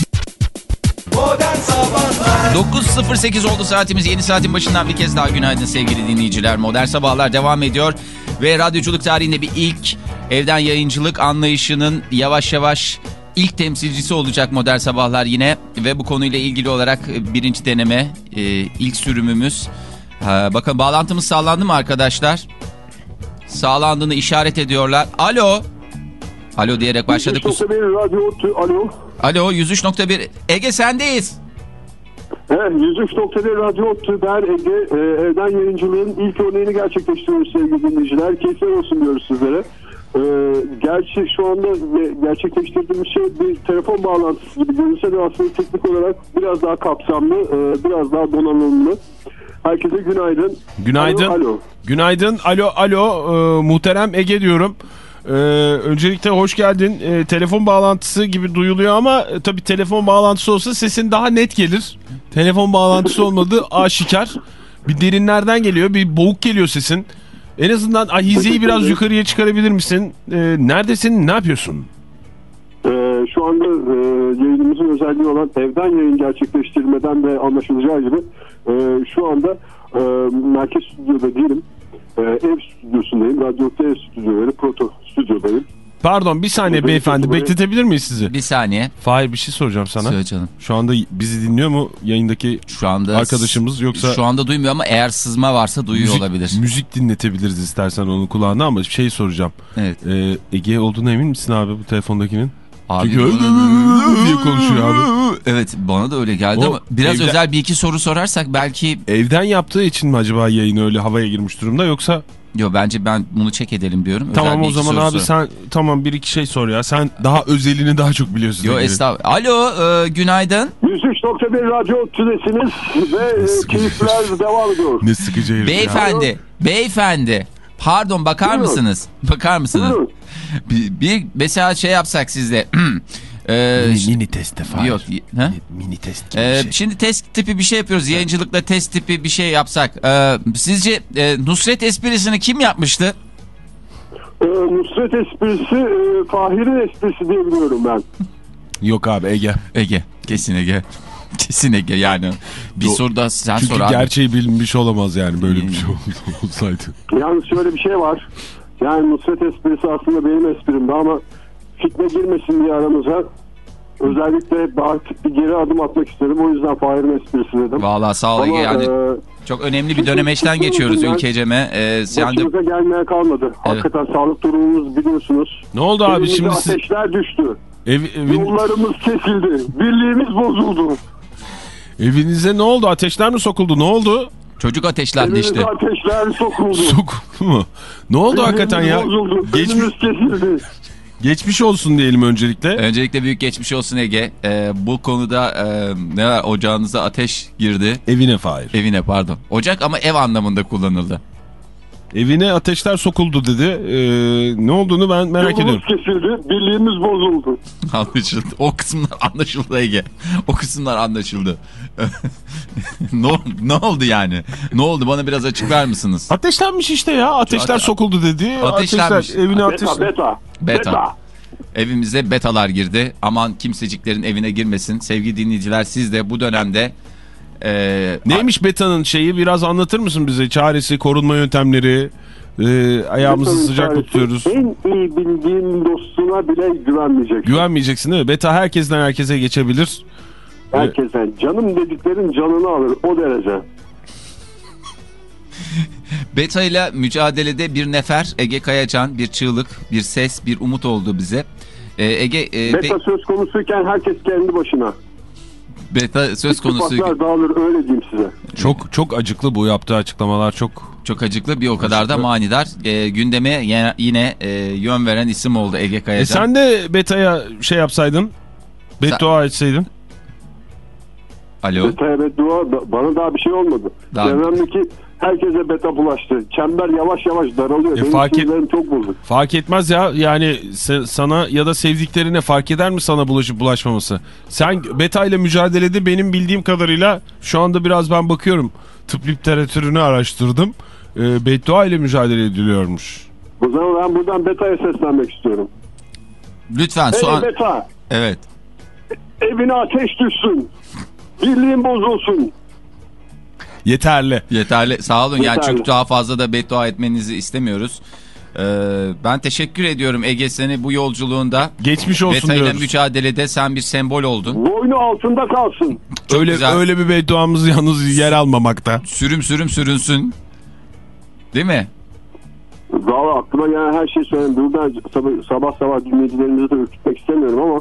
Modern Sabahlar 9.08 oldu saatimiz. Yeni saatin başından bir kez daha günaydın sevgili dinleyiciler. Modern Sabahlar devam ediyor. Ve radyoculuk tarihinde bir ilk evden yayıncılık anlayışının yavaş yavaş ilk temsilcisi olacak Modern Sabahlar yine. Ve bu konuyla ilgili olarak birinci deneme, e, ilk sürümümüz. Bakın bağlantımız sağlandı mı arkadaşlar? Sağlandığını işaret ediyorlar. Alo. Alo diyerek başladık. Radyo Ottu, alo. Alo 103.1 Ege sendeyiz. Evet, 103.1 Radyo ben Ege. Ee, evden yayıncılığın ilk örneğini gerçekleştiriyoruz sevgili dinleyiciler. Keyifler olsun diyoruz sizlere. Ee, gerçi şu anda ge- gerçekleştirdiğimiz şey bir telefon bağlantısı gibi görünse de aslında teknik olarak biraz daha kapsamlı, e, biraz daha donanımlı. Herkese günaydın. Günaydın. Alo, alo. Günaydın. Alo alo Ee, muhterem Ege diyorum. Ee, öncelikle hoş geldin. Ee, telefon bağlantısı gibi duyuluyor ama e, tabii telefon bağlantısı olsa sesin daha net gelir. Telefon bağlantısı olmadığı aşikar. Bir derinlerden geliyor, bir boğuk geliyor sesin. En azından ahizeyi biraz yukarıya çıkarabilir misin? Ee, neredesin, ne yapıyorsun? Ee, şu anda e, yayınımızın özelliği olan evden yayın gerçekleştirmeden de anlaşılacağı gibi e, şu anda e, merkez stüdyoda değilim. E, ev stüdyosundayım. Radyo T ev stüdyoları, proto stüdyodayım. Pardon bir saniye Benim beyefendi bekletebilir miyiz sizi? Bir saniye. Fahir bir şey soracağım sana. Söyle canım. Şu anda bizi dinliyor mu yayındaki Şu anda arkadaşımız yoksa Şu anda duymuyor ama eğer sızma varsa duyuyor müzik, olabilir. müzik dinletebiliriz istersen onun kulağına ama şey soracağım. Evet. Ee, Ege olduğuna emin misin abi bu telefondakinin? Abi, Çünkü diye konuşuyor abi. Evet bana da öyle geldi O ama biraz evde- özel bir iki soru sorarsak belki Evden yaptığı için mi acaba yayın öyle havaya girmiş durumda yoksa Yo bence ben bunu çek edelim diyorum. Özel tamam bir o zaman abi sor. sen tamam bir iki şey sor ya. Sen daha özelini daha çok biliyorsun. Yo estağfurullah. Alo e, günaydın. 103.1 Radyo Tülesi'niz ve keyifler devam ediyor. Ne sıkıcı herif ya. Beyefendi, beyefendi. Pardon bakar Buyurun. mısınız? Bakar mısınız? Buyurun. Bir, bir mesela şey yapsak sizle. e, Mini, mini test Fahir. yok. Ha? Mini test gibi Ee, şey. Şimdi test tipi bir şey yapıyoruz. Yayıncılıkla test tipi bir şey yapsak. Ee, sizce e, Nusret esprisini kim yapmıştı? E, Nusret esprisi e, Fahir'in esprisi diye biliyorum ben. Yok abi Ege. Ege. Kesin Ege. Kesin Ege yani. Bir Yok. soru da sen Çünkü sor abi. gerçeği bilinmiş olamaz yani böyle Hmm. bir şey ol- olsaydı. Yalnız şöyle bir şey var. Yani Nusret esprisi aslında benim esprimdi ama fitne girmesin diye aramıza özellikle artık bir geri adım atmak istedim. O yüzden Fahir'in esprisi dedim. Valla sağ ol Ege. Yani e, çok önemli bir dönemeçten geçiyoruz ülkeceme. Ee, sen de başımıza gelmeye kalmadı. Hakikaten sağlık durumumuz biliyorsunuz. Ne oldu abi Evimize şimdi siz ateşler düştü. ev, evin, Yollarımız kesildi. Birliğimiz bozuldu. Evinize ne oldu? Ateşler mi sokuldu? Ne oldu? çocuk ateşlendi Evimize işte. ateşler sokuldu. Sokuldu mu? Ne oldu Birliğimiz hakikaten ya? Bozuldu. Geçmiş, Önümüz kesildi. geçmiş olsun diyelim öncelikle. Öncelikle büyük geçmiş olsun Ege. Ee, bu konuda e, ne var ocağınıza ateş girdi. Evine Fahir. Evine pardon. Ocak ama ev anlamında kullanıldı. Evine ateşler sokuldu dedi. Ee, ne olduğunu ben merak ediyorum. Yolumuz kesildi. Birliğimiz bozuldu. Anlaşıldı. O kısımlar anlaşıldı Ege. O kısımlar anlaşıldı. ne, ne oldu yani? Ne oldu? Bana biraz açıklar mısınız? Ateşlenmiş işte ya. Ateşler Ate- sokuldu dedi. Ateşlenmiş. Ateşler, evine ateş... Beta, beta. Beta. Evimize betalar girdi. Aman kimseciklerin evine girmesin. Sevgili dinleyiciler siz de bu dönemde e, Neymiş betanın şeyi biraz anlatır mısın bize? Çaresi, korunma yöntemleri, e, ayağımızı Betanın sıcak çaresi, tutuyoruz. En iyi bildiğin dostuna bile güvenmeyeceksin. Güvenmeyeceksin değil mi? Beta herkesten herkese geçebilir. Herkesten. Canım dediklerin canını alır. O derece. Beta ile mücadelede bir nefer Ege Kayacan, bir çığlık, bir ses, bir umut oldu bize. E, Ege e, Beta be- söz konusuyken herkes kendi başına. Beta söz konusu İttifaklar dağılır öyle diyeyim size. Çok çok acıklı bu yaptığı açıklamalar çok. çok acıklı bir o kadar da manidar. E, gündeme yine, e, yön veren isim oldu Ege E Kayacan. sen de betaya şey yapsaydın. Beddua etseydin. Alo. Beta'ya beddua da- bana daha bir şey olmadı. Daha- Çevremdeki herkese beta bulaştı. Çember yavaş yavaş daralıyor. E, Benim fark et- çok bozuk. Fark etmez ya yani sana ya da sevdiklerine fark eder mi sana bulaşıp bulaşmaması? Sen beta ile mücadelede benim bildiğim kadarıyla şu anda biraz ben bakıyorum tıp literatürünü araştırdım. E, beddua ile mücadele ediliyormuş. O zaman ben buradan beta'ya seslenmek istiyorum. Lütfen Hey soğan. beta Evet. evine ateş düşsün. Birliğin bozulsun. Yeterli. Yeterli. Sağ olun. Yani Yeterli. çok daha fazla da beddua etmenizi istemiyoruz. Ee, ben teşekkür ediyorum Ege seni bu yolculuğunda. Geçmiş olsun Beta ile diyoruz. mücadelede sen bir sembol oldun. Boynu altında kalsın. Çok öyle güzel. öyle bir bedduamız yalnız yer almamakta. Sürüm sürüm sürünsün. Değil mi? Valla aklıma gelen her şeyi söyleyeyim. Buradan sabah sabah, sabah dinleyicilerimizi de ürkütmek istemiyorum ama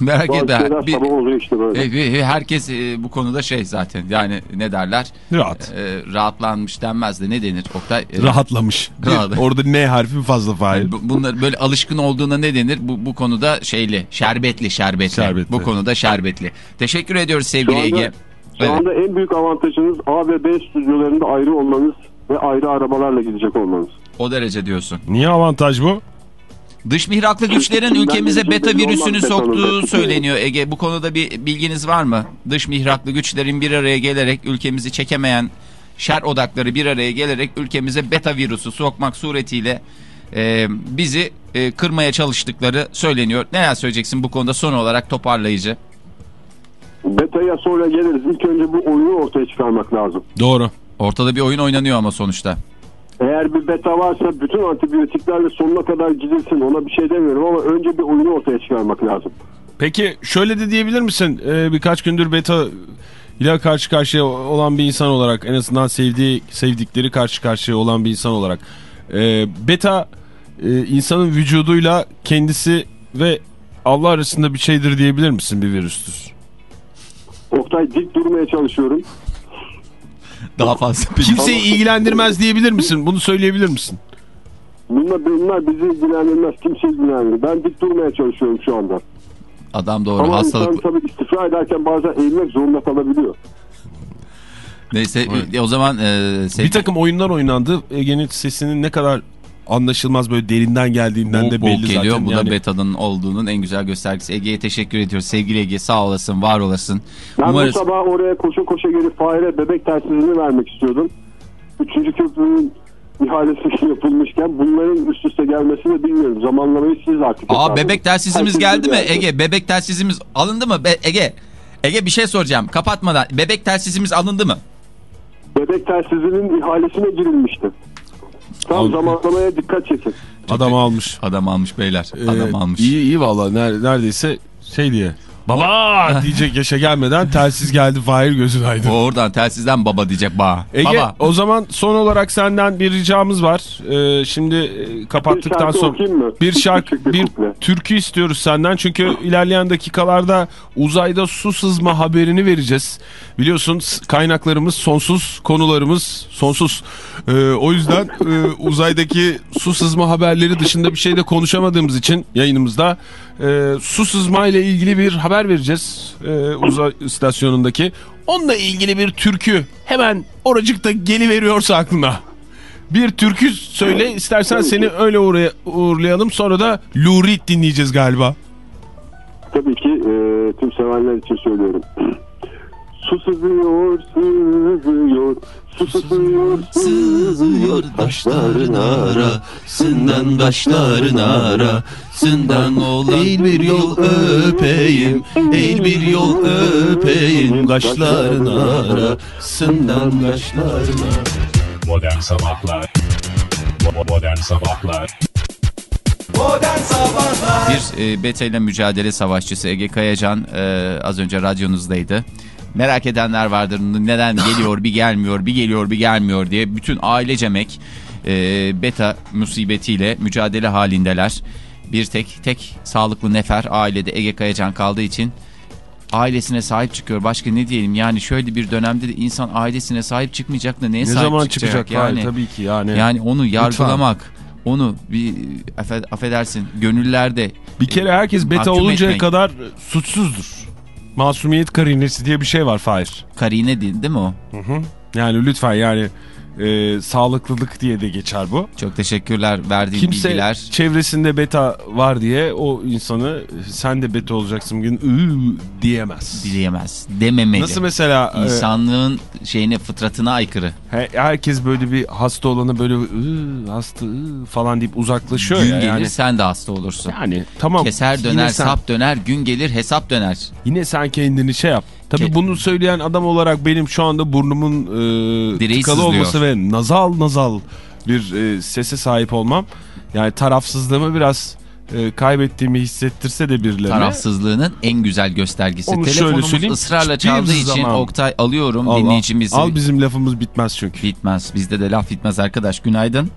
Merak bazı etme. Bir- sabah oluyor işte böyle. e, e, herkes e, bu konuda şey zaten yani ne derler? Rahat. E, rahatlanmış denmez de ne denir Oktay? E, Rahatlamış. Rahat. Orada ne harfi fazla fail. Bu- Bunlar böyle alışkın olduğuna ne denir? Bu, bu konuda şeyli, şerbetli, şerbetli. Şerbetli. Bu konuda şerbetli. Teşekkür ediyoruz Şu sevgili anda, Ege. şu Evet. anda en büyük avantajınız A ve B stüdyolarında ayrı olmanız ve ayrı arabalarla gidecek olmanız. O derece diyorsun. Niye avantaj bu? Dış mihraklı güçlerin ülkemize beta virüsünü soktuğu söyleniyor Ege. Bu konuda bir bilginiz var mı? Dış mihraklı güçlerin bir araya gelerek ülkemizi çekemeyen şer odakları bir araya gelerek ülkemize beta virüsü sokmak suretiyle e, bizi e, kırmaya çalıştıkları söyleniyor. Neler söyleyeceksin bu konuda son olarak toparlayıcı? Beta'ya sonra geliriz. İlk önce bu oyunu ortaya çıkarmak lazım. Doğru. Ortada bir oyun oynanıyor ama sonuçta. Eğer bir beta varsa bütün antibiyotiklerle sonuna kadar gidilsin ona bir şey demiyorum ama önce bir oyunu ortaya çıkarmak lazım. Peki şöyle de diyebilir misin? Ee, birkaç gündür beta ile karşı karşıya olan bir insan olarak en azından sevdiği sevdikleri karşı karşıya olan bir insan olarak e, beta e, insanın vücuduyla kendisi ve Allah arasında bir şeydir diyebilir misin bir virüstür? Oktay dik durmaya çalışıyorum. Daha fazla Kimseyi ilgilendirmez diyebilir misin? Bunu söyleyebilir misin? Bunlar, bunlar bizi ilgilendirmez. Kimse ilgilendirmez. Ben dik durmaya çalışıyorum şu anda. Adam doğru Ama hastalık. insan tabii istifra ederken bazen eğilmek zorunda kalabiliyor. Neyse e, o zaman e, Bir takım oyunlar oynandı. Ege'nin sesinin ne kadar anlaşılmaz böyle derinden geldiğinden de Boğuk belli geliyor. zaten. Bu Yani da beta'nın olduğunun en güzel göstergesi. Ege'ye teşekkür ediyoruz. Sevgili Ege sağ olasın, var olasın. Ben Umarız bu sabah oraya koşa koşa gelip Fahir'e bebek telsizini vermek istiyordum. Üçüncü köprünün ihalesi yapılmışken bunların üst üste gelmesini de bilmiyorum. Zamanlamayı siz artık Aa hesaplayın. bebek telsizimiz geldi mi geldi. Ege? Bebek telsizimiz alındı mı? Be- Ege. Ege bir şey soracağım. Kapatmadan. Bebek telsizimiz alındı mı? Bebek telsizinin ihalesine girilmişti. Tam Al- zamanlamaya dikkat çekin. adam almış. Adam almış beyler. Ee, Adam almış. İyi iyi valla Ner- neredeyse şey diye. Baba diyecek yaşa gelmeden telsiz geldi Fahir gözün aydın. O oradan telsizden baba diyecek baba. Ege Baba. o zaman son olarak senden bir ricamız var. Ee, şimdi e, kapattıktan şarkı sonra bir şarkı bir bir türkü istiyoruz senden. Çünkü ilerleyen dakikalarda uzayda su sızma haberini vereceğiz. Biliyorsun kaynaklarımız sonsuz, konularımız sonsuz. Ee, o yüzden e, uzaydaki su sızma haberleri dışında bir şey de konuşamadığımız için yayınımızda e, su sızma ile ilgili bir haber vereceğiz e, uzay istasyonundaki. Onunla ilgili bir türkü hemen oracıkta geliveriyorsa aklına. Bir türkü söyle istersen seni öyle uğraya- uğurlayalım sonra da Lurid dinleyeceğiz galiba. Tabii ki e, tüm sevenler için söylüyorum. Su sızıyor, sızıyor, sızıyor, sızıyor taşların arasından kaşların arasından olan bir yol öpeyim eğil bir yol öpeyim kaşların arasından kaşların Modern Sabahlar. Bo- Modern Sabahlar. Modern Sabahlar. Bir e, beta ile mücadele savaşçısı Ege Kayacan e, az önce radyonuzdaydı. Merak edenler vardır neden geliyor bir gelmiyor bir geliyor bir gelmiyor diye bütün ailecemek e, beta musibetiyle mücadele halindeler. Bir tek tek sağlıklı nefer ailede Ege Kayacan kaldığı için ailesine sahip çıkıyor. Başka ne diyelim yani şöyle bir dönemde de insan ailesine sahip çıkmayacak da neye Ne sahip zaman çıkacak? çıkacak? yani? Yani, tabii ki yani. Yani onu yargılamak, onu bir affe- affedersin gönüllerde bir kere herkes beta oluncaya etmek. kadar suçsuzdur. Masumiyet karinesi diye bir şey var Fahir. karine değil, değil mi o? Yani lütfen yani e, sağlıklılık diye de geçer bu. Çok teşekkürler verdiğin Kimse bilgiler. çevresinde beta var diye o insanı sen de beta olacaksın bugün ıı, diyemez. Dileyemez. Dememeli. Nasıl mesela e, İnsanlığın şeyine fıtratına aykırı. he- herkes böyle bir hasta olanı böyle ıı, hasta ıı, falan deyip uzaklaşıyor Gün ya. gelir Yani, sen de hasta olursun. yani tamam. Keser döner, sen- sap döner, gün gelir hesap döner. Yine sen kendini şey yap. Tabii Ke- bunu söyleyen adam olarak benim şu anda burnumun e, Direği tıkalı sızlıyor. olması ve nazal nazal bir e, sese sahip olmam. Yani tarafsızlığımı biraz e, kaybettiğimi hissettirse de birilerine. Tarafsızlığının en güzel göstergesi. Onu şöyle Telefonumuz söyleyeyim, ısrarla çaldığı için zaman- Oktay alıyorum Al, al. dinleyicimizi. Al bizim lafımız bitmez çünkü. Bitmez. Bizde de laf bitmez arkadaş. Günaydın.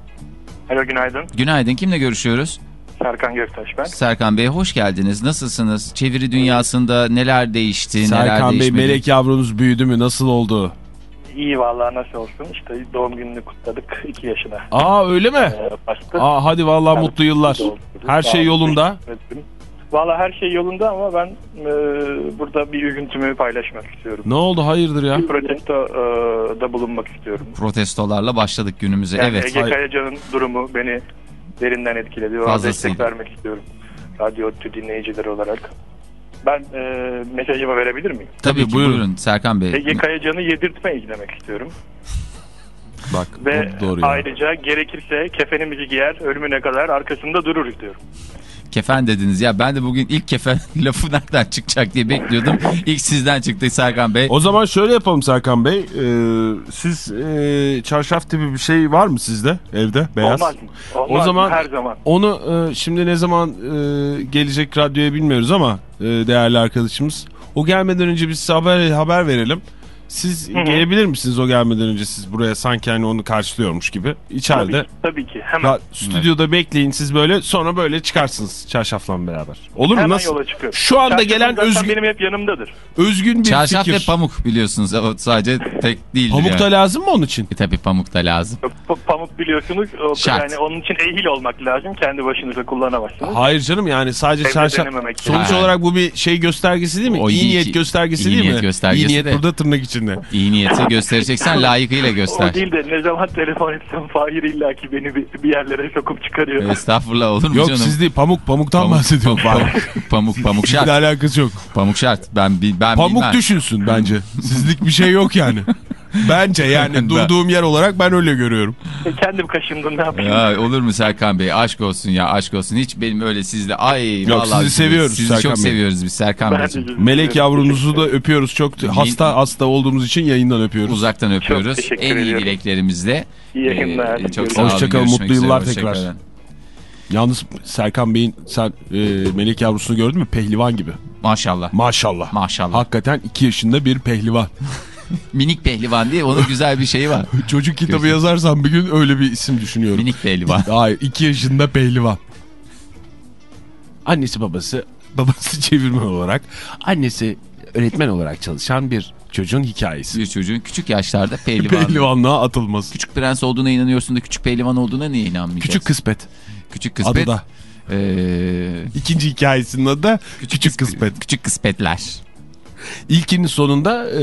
Alo günaydın. Günaydın. Kimle görüşüyoruz? Serkan Göktaş ben. Serkan Bey hoş geldiniz. Nasılsınız? Çeviri dünyasında neler değişti, neler Serkan Bey melek yavrumuz büyüdü mü nasıl oldu? İyi vallahi nasıl olsun. İşte doğum gününü kutladık 2 yaşına. Aa öyle mi? Ee. Aa hadi vallahi Yani mutlu yıllar. Her şey olun, yolunda. Valla her şey yolunda ama ben e, burada bir üzüntümü paylaşmak istiyorum. Ne oldu hayırdır ya? Bir protesto e, da bulunmak istiyorum. Protestolarla başladık günümüze. Yani evet. Ege. Kayacan'ın durumu beni derinden etkiledi. Ona destek vermek istiyorum. Radyo Ottu dinleyicileri olarak. Ben e, mesajımı verebilir miyim? Tabii, ki, buyurun. buyurun. Serkan Bey. Ege Kayacan'ı yedirtme ilgilemek istiyorum. Bak Ve doğru ya. ayrıca gerekirse kefenimizi giyer, ölümüne kadar arkasında dururuz diyorum. Kefen dediniz ya ben de bugün ilk kefen lafı nereden çıkacak diye bekliyordum. İlk sizden çıktı Serkan Bey. O zaman şöyle yapalım Serkan Bey. Ee, siz e, çarşaf tipi bir şey var mı sizde evde beyaz? Olmaz. Olmaz. O zaman her zaman. onu e, şimdi ne zaman e, gelecek radyoya bilmiyoruz ama e, değerli arkadaşımız. O gelmeden önce biz size haber haber verelim. Siz gelebilir misiniz o gelmeden önce siz buraya sanki hani onu karşılıyormuş gibi içeride. Tabii, ki, tabii ki. Hemen, Ra- stüdyoda bekleyin siz böyle sonra böyle çıkarsınız çarşafla beraber. Olur mu? hemen Nasıl? yola çıkıyorum. Şu anda Çarşafım gelen özgün, benim hep yanımdadır. özgün bir Çarşaf fikir. ve pamuk biliyorsunuz. O sadece tek değil. Pamuk da lazım mı onun için? E, tabii pamuk da lazım. Pa- Pamuk biliyorsunuz. O, Şart. yani onun için ehil olmak lazım. Kendi başınıza kullanamazsınız. Hayır canım yani sadece çarşaf. Sonuç Ha. olarak bu bir şey göstergesi değil mi? O iyi, iyi niyet ki- göstergesi iyi değil niyet mi? göstergesi iyi niyet de. burada tırnak içinde. İyi niyeti göstereceksen layıkıyla göster. O değil de ne zaman telefon etsem Fahir illaki beni bir, bir yerlere sokup çıkarıyor. Estağfurullah olur mu Yok canım? siz değil pamuk pamuktan Pamuk, bahsediyorum. pamuk, Pamuk, pamuk, pamuk, şart. alakası yok. Pamuk şart. Ben, ben Pamuk bilmem. düşünsün bence. Sizlik bir şey yok yani. Bence yani durduğum yer olarak ben öyle görüyorum. Kendim kaşındım ne yapayım. Ya olur mu Serkan Bey? Aşk olsun ya aşk olsun. Hiç benim öyle sizle ay Yok, vallahi sizi seviyoruz Sizi Serkan çok Bey. seviyoruz biz Serkan Ben de- Melek yavrunuzu da öpüyoruz çok hasta hasta olduğumuz için yayından öpüyoruz. Uzaktan öpüyoruz. teşekkür En iyi ediyorum. dileklerimizle. İyi yayınlar. Ee, çok sağ olun. Hoşça kalın, Görüşmek mutlu üzere, yıllar hoşça tekrar. Yalnız Serkan Bey'in sen e, Melek yavrusunu gördün mü? Pehlivan gibi. Maşallah. Maşallah. Maşallah. Hakikaten 2 yaşında bir pehlivan. Minik pehlivan diye onun güzel bir şeyi var. Çocuk kitabı Gözüm. yazarsan bir gün öyle bir isim düşünüyorum. Minik pehlivan. Hayır 2 yaşında pehlivan. Annesi babası, babası çevirmen olarak, annesi öğretmen olarak çalışan bir çocuğun hikayesi. Bir çocuğun küçük yaşlarda pehlivan. Pehlivanlığa atılması. Küçük prens olduğuna inanıyorsun da küçük pehlivan olduğuna niye inanmayacaksın? Küçük kısmet. Küçük kısmet. Adı da. Ee, İkinci hikayesinin adı da Küçük, Kısmet. Küçük kısmetler. İlkinin sonunda e,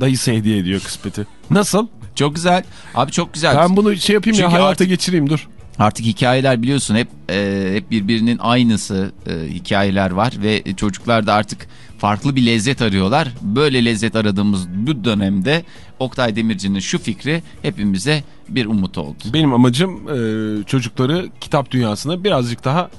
dayısı hediye ediyor kısmeti. Nasıl? Çok güzel. Abi çok güzel. Ben bunu şey yapayım ya Çünkü hayata artık- geçireyim dur. Artık hikayeler biliyorsun hep e, hep birbirinin aynısı e, hikayeler var ve çocuklar da artık farklı bir lezzet arıyorlar. Böyle lezzet aradığımız bu dönemde Oktay Demirci'nin şu fikri hepimize bir umut oldu. Benim amacım e, çocukları kitap dünyasına birazcık daha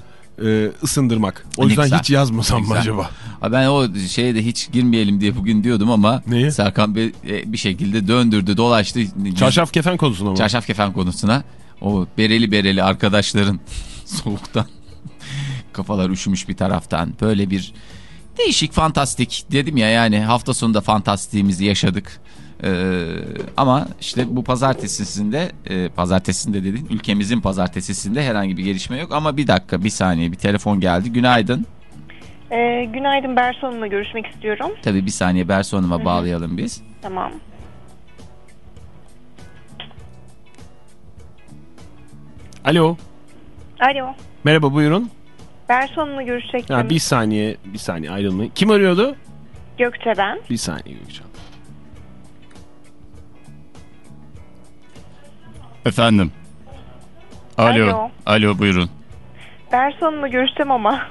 e, ısındırmak. O Ne yüzden güzel. hiç yazmasam mı acaba? Ha, Ben o şeye de hiç girmeyelim diye bugün diyordum ama Neye? Serkan Bey e, bir şekilde döndürdü dolaştı. Çarşaf kefen konusuna mı? Çarşaf kefen konusuna o bereli bereli arkadaşların soğuktan kafalar üşümüş bir taraftan böyle bir değişik fantastik dedim ya yani hafta sonunda fantastiğimizi yaşadık. Ee, ama işte bu pazartesisinde e, pazartesinde dedin ülkemizin pazartesisinde herhangi bir gelişme yok ama bir dakika bir saniye bir telefon geldi günaydın Ee, günaydın Bersu Hanım'la görüşmek istiyorum. tabii bir saniye Bersu Hanım'a bağlayalım biz Tamam. Alo. Alo. Merhaba buyurun. Bersu Hanım'la görüşecektim. Ya bir saniye bir saniye ayrılmayın. Kim arıyordu? Gökçe ben. Bir saniye Gökçen. Efendim Alo. alo buyurun Bersu Hanım'la görüşeceğim ama.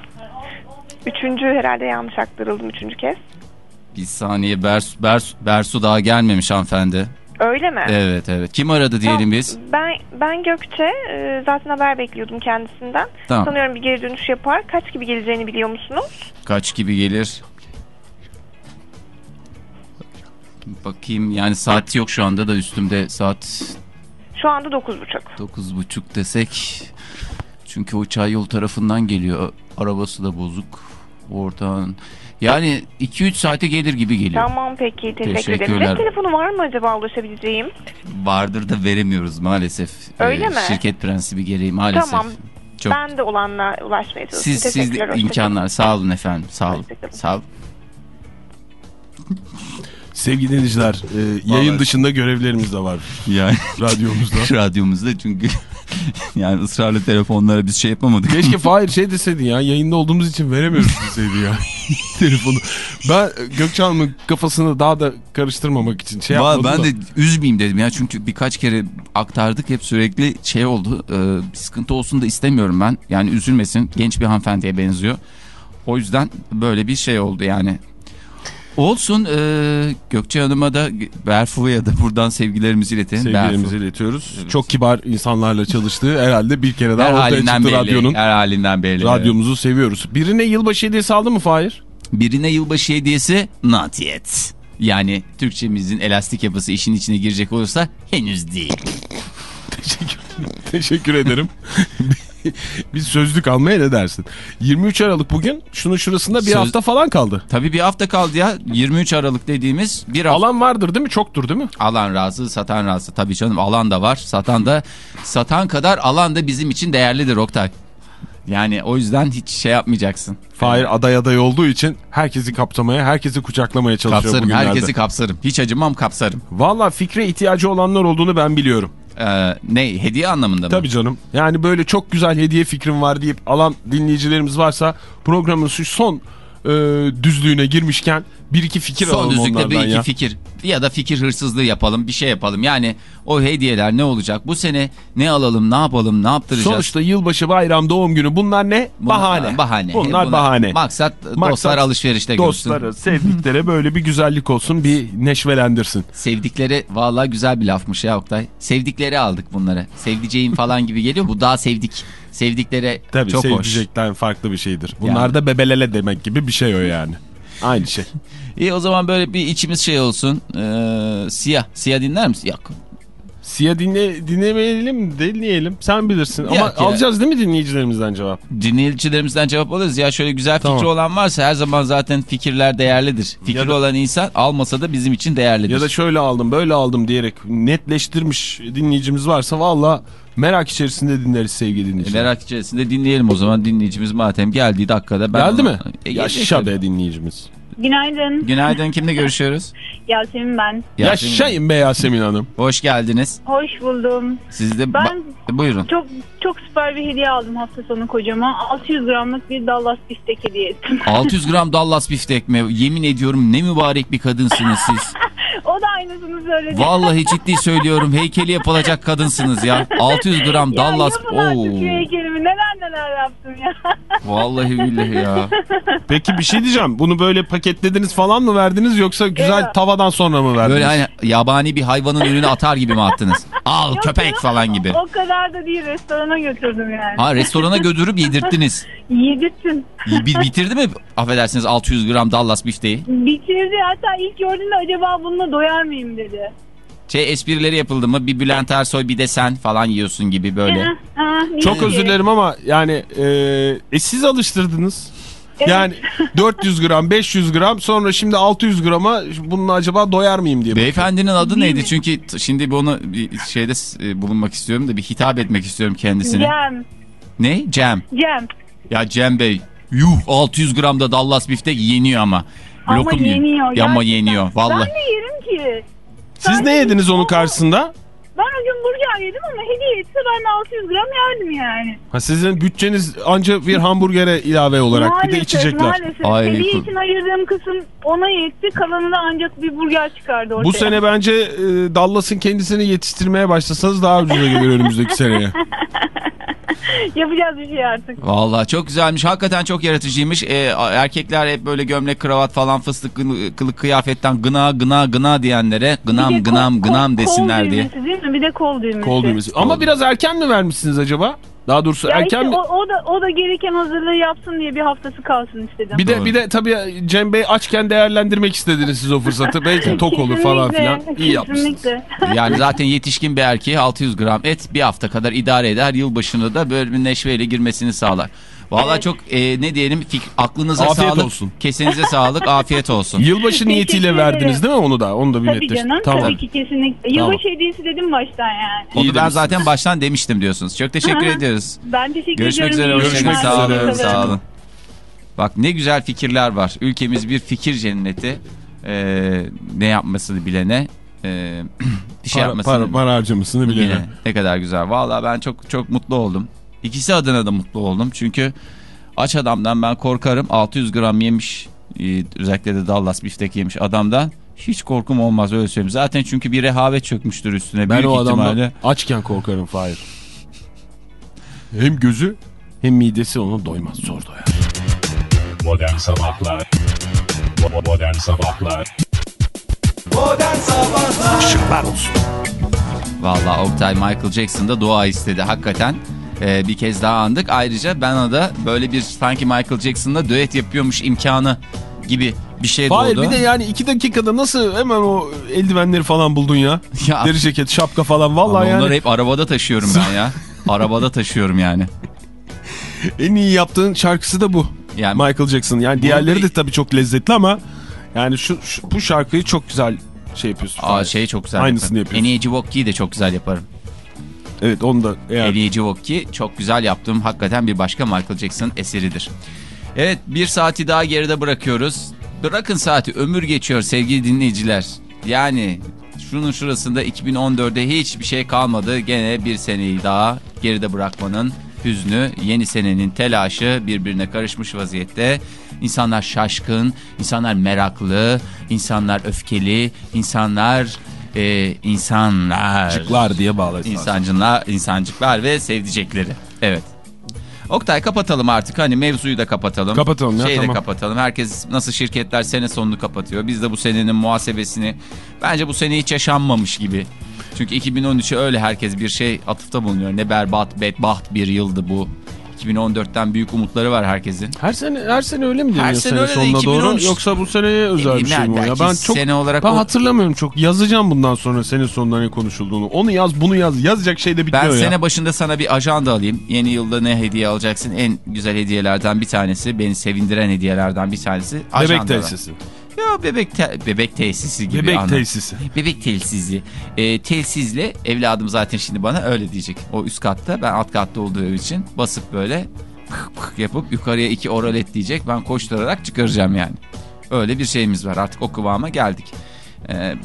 Üçüncü herhalde yanlış aktarıldım üçüncü kez. bir saniye Bersu, Bersu, Bersu daha gelmemiş hanımefendi Öyle mi? Evet evet. Kim aradı diyelim Tamam, biz? Ben ben Gökçe. Ee, zaten haber bekliyordum kendisinden. Tamam. Sanıyorum bir geri dönüş yapar. Kaç gibi geleceğini biliyor musunuz? Kaç gibi gelir? Bakayım yani saat yok şu anda da üstümde saat Şu anda dokuz buçuk. 9.30 desek. Çünkü o çay yol tarafından geliyor. Arabası da bozuk. Ortağın. Yani 2-3 saate gelir gibi geliyor. Tamam peki teşekkür ederim. Teşekkürler. Web telefonu var mı acaba ulaşabileceğim? Vardır da veremiyoruz maalesef. Öyle Ee, mi? Şirket prensibi gereği maalesef. Tamam. Çok Ben de olanla ulaşmaya çalıştım. siz siz imkanlar sağ olun efendim. Sağ olun. Sağ olun. Sevgili dinleyiciler e, yayın Vallahi- dışında görevlerimiz de var Yani radyomuzda. radyomuzda çünkü yani ısrarla telefonlara biz şey yapamadık. Keşke Fahir şey deseydin ya yayında olduğumuz için veremiyoruz deseydi ya telefonu. Ben Gökçe Hanım'ın kafasını daha da karıştırmamak için şey yapmadım ben da. de üzmeyeyim dedim ya çünkü birkaç kere aktardık hep sürekli şey oldu e, bir sıkıntı olsun da istemiyorum ben yani üzülmesin genç bir hanımefendiye benziyor o yüzden böyle bir şey oldu yani Olsun e, Gökçe Hanım'a da Berfu'ya da buradan sevgilerimizi iletelim. Sevgilerimizi Berfu. iletiyoruz. Çok kibar insanlarla çalıştığı herhalde bir kere daha Her ortaya çıktı belli. radyonun. Her halinden belli. Radyomuzu seviyoruz. Birine yılbaşı hediyesi aldı mı Fahir? Birine yılbaşı hediyesi not yet. Yani Türkçemizin elastik yapısı işin içine girecek olursa henüz değil. Teşekkür, teşekkür ederim. Biz sözlük almaya ne dersin? 23 Aralık bugün şunun şurasında bir Söz- hafta falan kaldı. Tabii bir hafta kaldı ya. 23 Aralık dediğimiz bir hafta. Alan vardır değil mi? Çoktur değil mi? Alan razı, satan razı. Tabii canım alan da var. Satan da satan kadar alan da bizim için değerlidir Oktay. Yani o yüzden hiç şey yapmayacaksın. Fahir aday aday olduğu için herkesi kapsamaya, herkesi kucaklamaya çalışıyor Kapsarım, bugünlerde. herkesi kapsarım. Hiç acımam kapsarım. Valla fikre ihtiyacı olanlar olduğunu ben biliyorum. Ee, ne hediye anlamında mı? Tabii canım. Yani böyle çok güzel hediye fikrim var deyip alan dinleyicilerimiz varsa programın şu son e, düzlüğüne girmişken bir iki fikir Son alalım onlardan bir iki ya. fikir ya da fikir hırsızlığı yapalım bir şey yapalım. Yani o hediyeler ne olacak? Bu sene ne alalım ne yapalım ne yaptıracağız? Sonuçta yılbaşı, bayram, doğum günü bunlar ne? Bunlar- bahane. bahane. Bunlar Bunlar- bahane. Maksat, Maksat dostlar alışverişte görsün. Dostlara, sevdiklere böyle bir güzellik olsun, bir neşvelendirsin. Sevdikleri vallahi güzel bir lafmış ya Oktay. Sevdikleri aldık bunları. Sevdiceğim falan gibi geliyor. Bu daha sevdik. Sevdiklere Tabii çok hoş. sevdicekten farklı bir şeydir. Bunlar Yani. da bebelele demek gibi bir şey o yani. Aynı şey. İyi o zaman böyle bir içimiz şey olsun. Ee, siyah. Siyah dinler misin? Yok. Siyah dinle, dinlemeyelim, dinleyelim. Sen bilirsin. Ama ya. alacağız değil mi dinleyicilerimizden cevap? Dinleyicilerimizden cevap alırız. Ya şöyle güzel fikri Tamam. olan varsa her zaman zaten fikirler değerlidir. Fikri Ya da- olan insan almasa da bizim için değerlidir. Ya da şöyle aldım, böyle aldım diyerek netleştirmiş dinleyicimiz varsa valla merak içerisinde dinleriz sevgili E, dinleyiciler. merak içerisinde dinleyelim o zaman dinleyicimiz Matem geldiği dakikada. Ben Geldi onu- mi? E, gelecek Yaşa tabii. be dinleyicimiz. Günaydın. Günaydın kimle görüşüyoruz? Yasemin ben. Yasemin. Yaşayın be Yasemin Hanım. Hoş geldiniz. Hoş buldum. Siz de Ben- buyurun. Çok çok süper bir hediye aldım hafta sonu kocama. 600 gramlık bir Dallas biftek hediye ettim. 600 gram Dallas biftek mi? Yemin ediyorum ne mübarek bir kadınsınız siz. o da aynısını söyledi. Vallahi ciddi söylüyorum heykeli yapılacak kadınsınız ya. 600 gram ya Dallas. yapın artık Oo. Heykelimi. Neler neler yaptım ya. Vallahi billahi ya. Peki bir şey diyeceğim. Bunu böyle paketlediniz falan mı verdiniz yoksa güzel Evet. tavadan sonra mı verdiniz? Böyle hani yabani bir hayvanın önüne atar gibi mi attınız? Al köpek falan gibi. O kadar da değil restorana götürdüm yani. Ha restorana götürüp yedirttiniz. Yedirttin. Bir bitirdi mi affedersiniz 600 gram Dallas bifteği? Bitirdi hatta ilk gördüğünde acaba bununla doyar mıyım dedi. Şey esprileri yapıldı mı? Bir Bülent Ersoy bir de sen falan yiyorsun gibi böyle. Ha, niye Çok özür dilerim ama yani e, e, siz alıştırdınız. Evet. Yani 400 gram 500 gram sonra şimdi 600 grama bununla acaba doyar mıyım diye. Beyefendinin adı Değil neydi? mi? Çünkü şimdi bunu bir şeyde e, bulunmak istiyorum da bir hitap etmek istiyorum kendisine. Cem. Ne? Cem. Cem. Ya Cem Bey. Yuh 600 gram da Dallas biftek yeniyor ama. Ama Lokum yeniyor. Ya ama yeniyor vallahi. Ben de yerim ki. Siz ne yediniz onun karşısında? Ben o gün burger yedim ama hediye etse ben de 600 gram yerdim yani. Ha sizin bütçeniz ancak bir hamburgere ilave olarak bir de maalesef, içecekler. Maalesef. Ay, hediye için ayırdığım kısım ona yetti. Kalanı da ancak bir burger çıkardı ortaya. Bu sene bence e, Dallas'ın kendisini yetiştirmeye başlasanız daha ucuza gelir önümüzdeki seneye. Yapacağız bir şey artık. Vallahi çok güzelmiş. Hakikaten çok yaratıcıymış. Ee, erkekler hep böyle gömlek, kravat falan fıstık kılı- kılık kıyafetten gına gına gına diyenlere gınam kol- gınam kol- gınam desinler kol diye. düğmesi değil mi? Bir de kol düğmesi. Kol düğmesi. Ama biraz erken mi vermişsiniz acaba? Daha doğrusu Ya erken işte mi? o, o da o da gereken hazırlığı yapsın diye bir haftası kalsın istedim. Bir de Doğru. bir de tabii Cem Bey açken değerlendirmek istediniz siz o fırsatı. Belki tok olur falan filan. İyi yapmışsınız. Yani zaten yetişkin bir erkeğe 600 gram et bir hafta kadar idare eder. Yılbaşında da böyle bir neşveyle girmesini sağlar. Vallahi Evet. çok e, ne diyelim fik, aklınıza Afiyet sağlık. olsun. Kesenize sağlık. Afiyet olsun. Yılbaşı niyetiyle verdiniz değil mi onu da? Onu da bir Tabii netleştir. canım Tamam. tabii ki kesinlikle. Yılbaşı hediyesi dedim baştan yani. Onu İyi ben zaten baştan demiştim diyorsunuz. Çok teşekkür ediyoruz. Ben teşekkür Görüşmek üzere. ediyorum. İyi Hoşçakalın. günler. Sağ olun. Sağ olun. Bak ne güzel fikirler var. Ülkemiz bir fikir cenneti. Ee, ne yapmasını bilene. ee, bir şey Para, yapmasını para, para harcamasını bilene. bilene. Ne kadar güzel. Vallahi ben çok çok mutlu oldum. İkisi adına da mutlu oldum. Çünkü aç adamdan ben korkarım. 600 gram yemiş ee, özellikle de Dallas biftek yemiş adamdan. Hiç korkum olmaz öyle söyleyeyim. Zaten çünkü bir rehavet çökmüştür üstüne. Ben Büyük o adamdan ihtimalle. açken korkarım Fahir. Hem gözü hem midesi onu doymaz zor doyar. Modern Sabahlar Modern Sabahlar Modern Sabahlar Şıklar olsun. Valla Oktay Michael Jackson'da dua istedi. Hakikaten e, bir kez daha andık. Ayrıca bana da böyle bir sanki Michael Jackson'la düet yapıyormuş imkanı gibi bir şey Hayır doğdu. bir de yani iki dakikada nasıl hemen o eldivenleri falan buldun ya? Ya. Deri ceket, şapka falan Ama vallahi yani. onları hep arabada taşıyorum ben ya. arabada taşıyorum yani. En iyi yaptığın şarkısı da bu. Yani Michael Jackson. Yani diğerleri de tabii çok lezzetli ama yani şu, şu- bu şarkıyı çok güzel şey yapıyorsun. Aa, şey çok güzel Aynısını yaparım. yapıyorsun. En iyi Civokki'yi de çok güzel yaparım. Evet onu da eğer iyi Civokki çok güzel yaptığım hakikaten bir başka Michael Jackson eseridir. Evet bir saati daha geride bırakıyoruz. Bırakın saati ömür geçiyor sevgili dinleyiciler. Yani şunun şurasında 2014'de hiçbir şey kalmadı. Gene bir seneyi daha geride bırakmanın hüznü, yeni senenin telaşı birbirine karışmış vaziyette. İnsanlar şaşkın, insanlar meraklı, insanlar öfkeli, insanlar e, insanlar Cıklar diye bağlasın. İnsancılar, insancıklar ve sevdicekleri. Evet. Oktay kapatalım artık hani mevzuyu da kapatalım. Kapatalım ya, Şeyi de tamam. kapatalım. Herkes nasıl şirketler sene sonunu kapatıyor. Biz de bu senenin muhasebesini bence bu sene hiç yaşanmamış gibi. Çünkü 2013'e öyle herkes bir şey atıfta bulunuyor. Ne berbat bedbaht bir yıldı bu. 2014'ten büyük umutları var herkesin. Her sene her sene öyle mi deniyor Her sene, sene öyle sonuna 2013 doğru yoksa bu seneye özel bir E, şey mi ya? Ben çok sene olarak ben hatırlamıyorum çok. Yazacağım bundan sonra senin sonunda ne konuşulduğunu. Onu yaz, bunu yaz. Yazacak şey de bitmiyor Ben ya. sene başında sana bir ajanda alayım. Yeni yılda ne hediye alacaksın? En güzel hediyelerden bir tanesi, beni sevindiren hediyelerden bir tanesi. Bebek ajandalar. tesisi. Ya bebek te- bebek tesisi gibi. Bebek anlam. tesisi. Bebek telsizi. Ee, telsizle evladım zaten şimdi bana öyle diyecek. O üst katta ben alt katta olduğu için basıp böyle pık pık yapıp yukarıya iki oralet diyecek. Ben koşturarak çıkaracağım yani. Öyle bir şeyimiz var artık o kıvama geldik. Ee,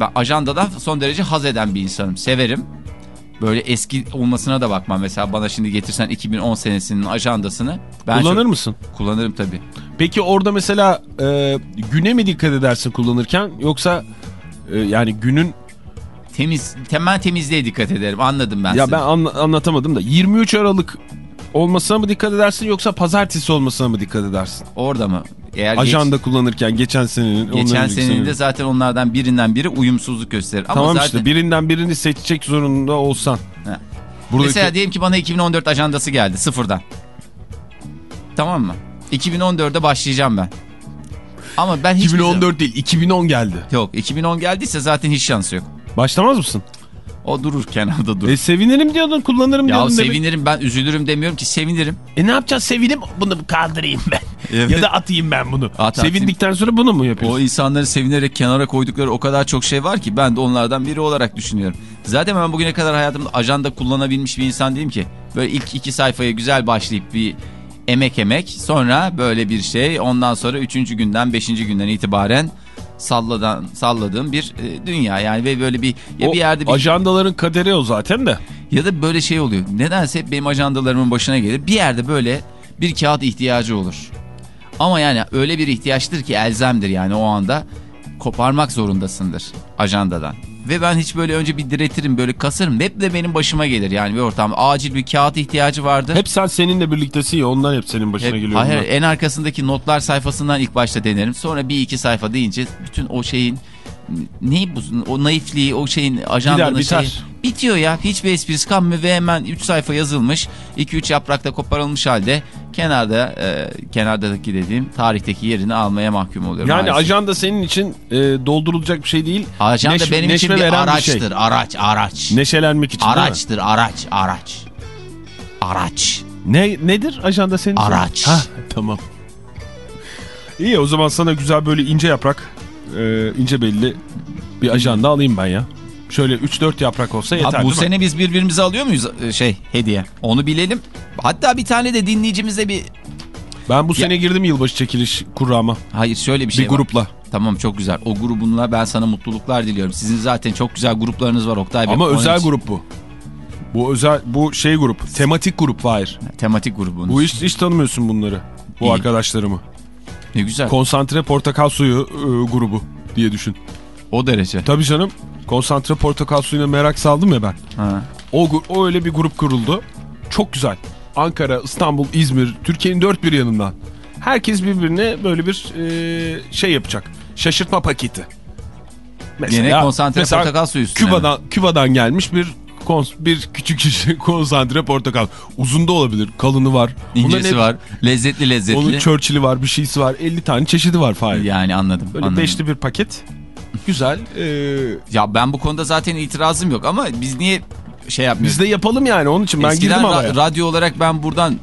ben ajandadan son derece haz eden bir insanım. Severim. Böyle eski olmasına da bakmam. Mesela bana şimdi getirsen 2010 senesinin ajandasını. Ben Kullanır çok- mısın? Kullanırım tabii. Peki orada mesela e, güne mi dikkat edersin kullanırken yoksa e, yani günün Temiz, temel temizliğe dikkat ederim. Anladım ben ya seni. ben anla- anlatamadım da 23 Aralık olmasına mı dikkat edersin yoksa pazartesi olmasına mı dikkat edersin? Orada mı? Eğer geç- Ajanda kullanırken geçen senenin Geçen senenin de zaten onlardan birinden biri uyumsuzluk gösterir. Ama Tamam zaten... işte birinden birini seçecek zorunda olsan. Ha. Buradaki... Mesela diyelim ki bana 2014 ajandası geldi sıfırdan. Tamam mı? 2014'e başlayacağım ben. Ama ben hiç 2014 değil 2010 geldi. Yok 2010 geldiyse zaten hiç şansı yok. Başlamaz mısın? O durur kenarda durur. E sevinirim diyordun kullanırım ya diyordun. demek. sevinirim ben üzülürüm demiyorum ki sevinirim. E ne yapacağız sevinim bunu kaldırayım ben. Evet. Ya da atayım ben bunu. At, Sevindikten sonra bunu mu O yapıyorsun? insanları sevinerek kenara koydukları o kadar çok şey var ki ben de onlardan biri olarak düşünüyorum. Zaten ben bugüne kadar hayatımda ajanda kullanabilmiş bir insan değilim ki. Böyle ilk iki sayfaya güzel başlayıp bir emek emek sonra böyle bir şey ondan sonra üçüncü günden beşinci günden itibaren salladan salladığım bir e, dünya yani ve böyle bir ya O bir yerde bir ajandaların kaderi o zaten de. ya da böyle şey oluyor. Nedense hep benim ajandalarımın başına gelir. Bir yerde böyle bir kağıt ihtiyacı olur. Ama yani öyle bir ihtiyaçtır ki elzemdir yani o anda koparmak zorundasındır ajandadan. Ve ben hiç böyle önce bir diretirim böyle kasarım. Hep de benim başıma gelir yani bir ortamda acil bir kağıt ihtiyacı vardır. Hep sen seninle birliktesin ya ondan hep senin başına Hep- geliyor. hayır bunlar. en arkasındaki notlar sayfasından ilk başta denerim. Sonra bir iki sayfa deyince bütün o şeyin ne bu o naifliği o şeyin ajandanın şeyi bitiyor ya. Hiçbir esprisi kalmıyor ve hemen 3 sayfa yazılmış. 2-3 yaprakta koparılmış halde kenarda e, kenardaki dediğim tarihteki yerini almaya mahkum oluyorum. Yani maalesef. ajanda senin için e, doldurulacak bir şey değil. Ajanda neşve- benim için bir veren bir araçtır. şey. Araç, araç. Neşelenmek için? Araçtır, araç, araç. Araç. Ne, nedir ajanda senin için? Araç. Ha, tamam. İyi o zaman sana güzel böyle ince yaprak, e, ince belli bir ajanda alayım ben ya. Şöyle 3-4 yaprak olsa yeter Abi bu sene biz birbirimize alıyor muyuz e, şey hediye? Onu bilelim. Hatta bir tane de dinleyicimize bir... Ben bu sene girdim yılbaşı çekiliş kurrama. Hayır şöyle bir şey bir var. grupla. Tamam çok güzel. O grubunla ben sana mutluluklar diliyorum. Sizin zaten çok güzel gruplarınız var Oktay Bey. Ama Onun özel için- grup bu. Bu özel bu şey grup. Tematik grup Fahir. Tematik grubunuz. Bu hiç, hiç tanımıyorsun bunları. Bu İyi. arkadaşlarımı. Ne güzel. Konsantre portakal suyu e, grubu diye düşün. o derece. Tabii canım. Konsantre portakal suyuna merak saldım ya ben. Ha. O, o öyle bir grup kuruldu. Çok güzel. Ankara, İstanbul, İzmir, Türkiye'nin dört bir yanından. Herkes birbirine böyle bir e, şey yapacak. Şaşırtma paketi. Gene konsantre portakal suyu üstüne Küba'dan, Küba'dan gelmiş bir bir küçük şişe konsantre portakal. Uzun da olabilir. Kalını var. İncesi hep- var. Lezzetli lezzetli. Onun Churchill'i var, bir şeysi var. 50 tane çeşidi var Fahir. Yani anladım. Böyle anladım. beşli bir paket. Güzel. Ee, Ya ben bu konuda zaten itirazım yok ama biz niye şey yapmıyoruz? biz de yapalım yani onun için ben Eskiden girdim ra- havaya. radyo olarak ben buradan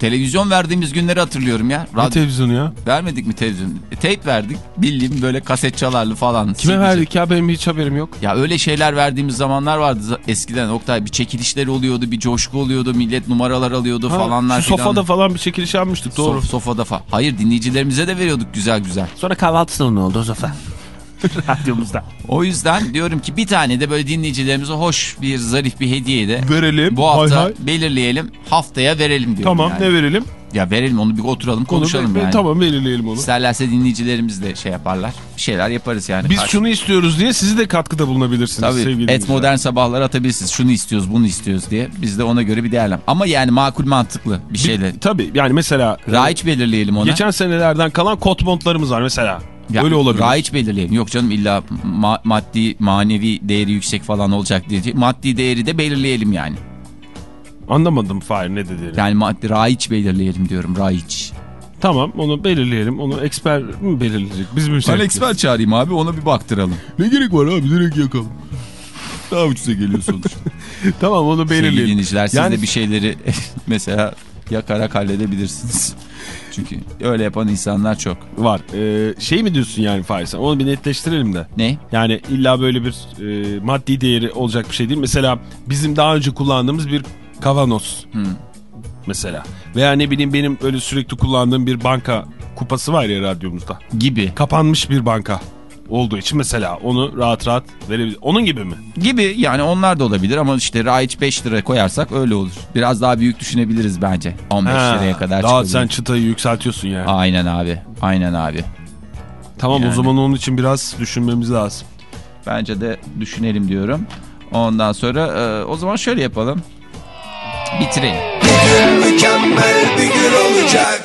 televizyon verdiğimiz günleri hatırlıyorum ya. Ne Radyo televizyonu ya? vermedik mi televizyon? E, tape verdik. Bildiğim böyle kaset çalarlı falan. Kime CD'ci. verdik ya benim hiç haberim yok. Ya öyle şeyler verdiğimiz zamanlar vardı eskiden Oktay bir çekilişler oluyordu bir coşku oluyordu millet numaralar alıyordu Ha, falanlar şu sofada filan. falan bir çekiliş yapmıştık doğru. Sof- sofada falan. Hayır dinleyicilerimize de veriyorduk güzel güzel. Sonra kahvaltı salonu oldu o zafer. Radyomuzda. O yüzden diyorum ki bir tane de böyle dinleyicilerimize hoş bir zarif bir hediye de Verelim. bu hafta Hay hay. belirleyelim haftaya verelim diyorum Tamam yani. ne verelim? Ya verelim onu bir oturalım konuşalım Onu, yani. Tamam belirleyelim onu. İsterlerse dinleyicilerimiz de şey yaparlar. Bir şeyler yaparız yani. Biz Karşı- şunu istiyoruz diye sizi de katkıda bulunabilirsiniz Tabii sevgili et modern sabahlar atabilirsiniz. Şunu istiyoruz bunu istiyoruz diye. Biz de ona göre bir değerlen. Ama yani makul mantıklı bir şeyle. Bir- Tabii yani mesela Raiç belirleyelim ona. geçen senelerden kalan kot montlarımız var mesela. Ya, Öyle olabilir. Raiç belirleyelim. Yok canım illa ma- maddi manevi değeri yüksek falan olacak diye. Maddi değeri de belirleyelim yani. Anlamadım Fahir ne dediğini. Yani maddi raiç belirleyelim diyorum raiç. Tamam onu belirleyelim. Onu eksper mi belirleyecek? Biz mi şey Ben expert çağırayım abi ona bir baktıralım. Ne gerek var abi direkt yakalım. Daha ucuza geliyor sonuç. tamam onu Sevgili belirleyelim. dinleyiciler siz Yani- de bir şeyleri mesela yakarak halledebilirsiniz. Çünkü öyle yapan insanlar çok. Var. Ee, şey mi diyorsun yani Fahir sen? Onu bir netleştirelim de. Ne? Yani illa böyle bir e, maddi değeri olacak bir şey değil. Mesela bizim daha önce kullandığımız bir kavanoz. Hmm. Mesela. Veya ne bileyim benim öyle sürekli kullandığım bir banka kupası var ya radyomuzda. Gibi. Kapanmış bir banka olduğu için mesela onu rahat rahat verebilir. Onun gibi mi? Gibi yani onlar da olabilir ama işte raiç 5 lira koyarsak öyle olur. Biraz daha büyük düşünebiliriz bence. 15 Ha, liraya kadar Daha çıkabilir. sen çıtayı yükseltiyorsun yani. Aynen abi. Aynen abi. tamam o yani. zaman onun için biraz düşünmemiz lazım. Bence de düşünelim diyorum. Ondan sonra e, o zaman şöyle yapalım. Bitirelim. Mükemmel bir gün olacak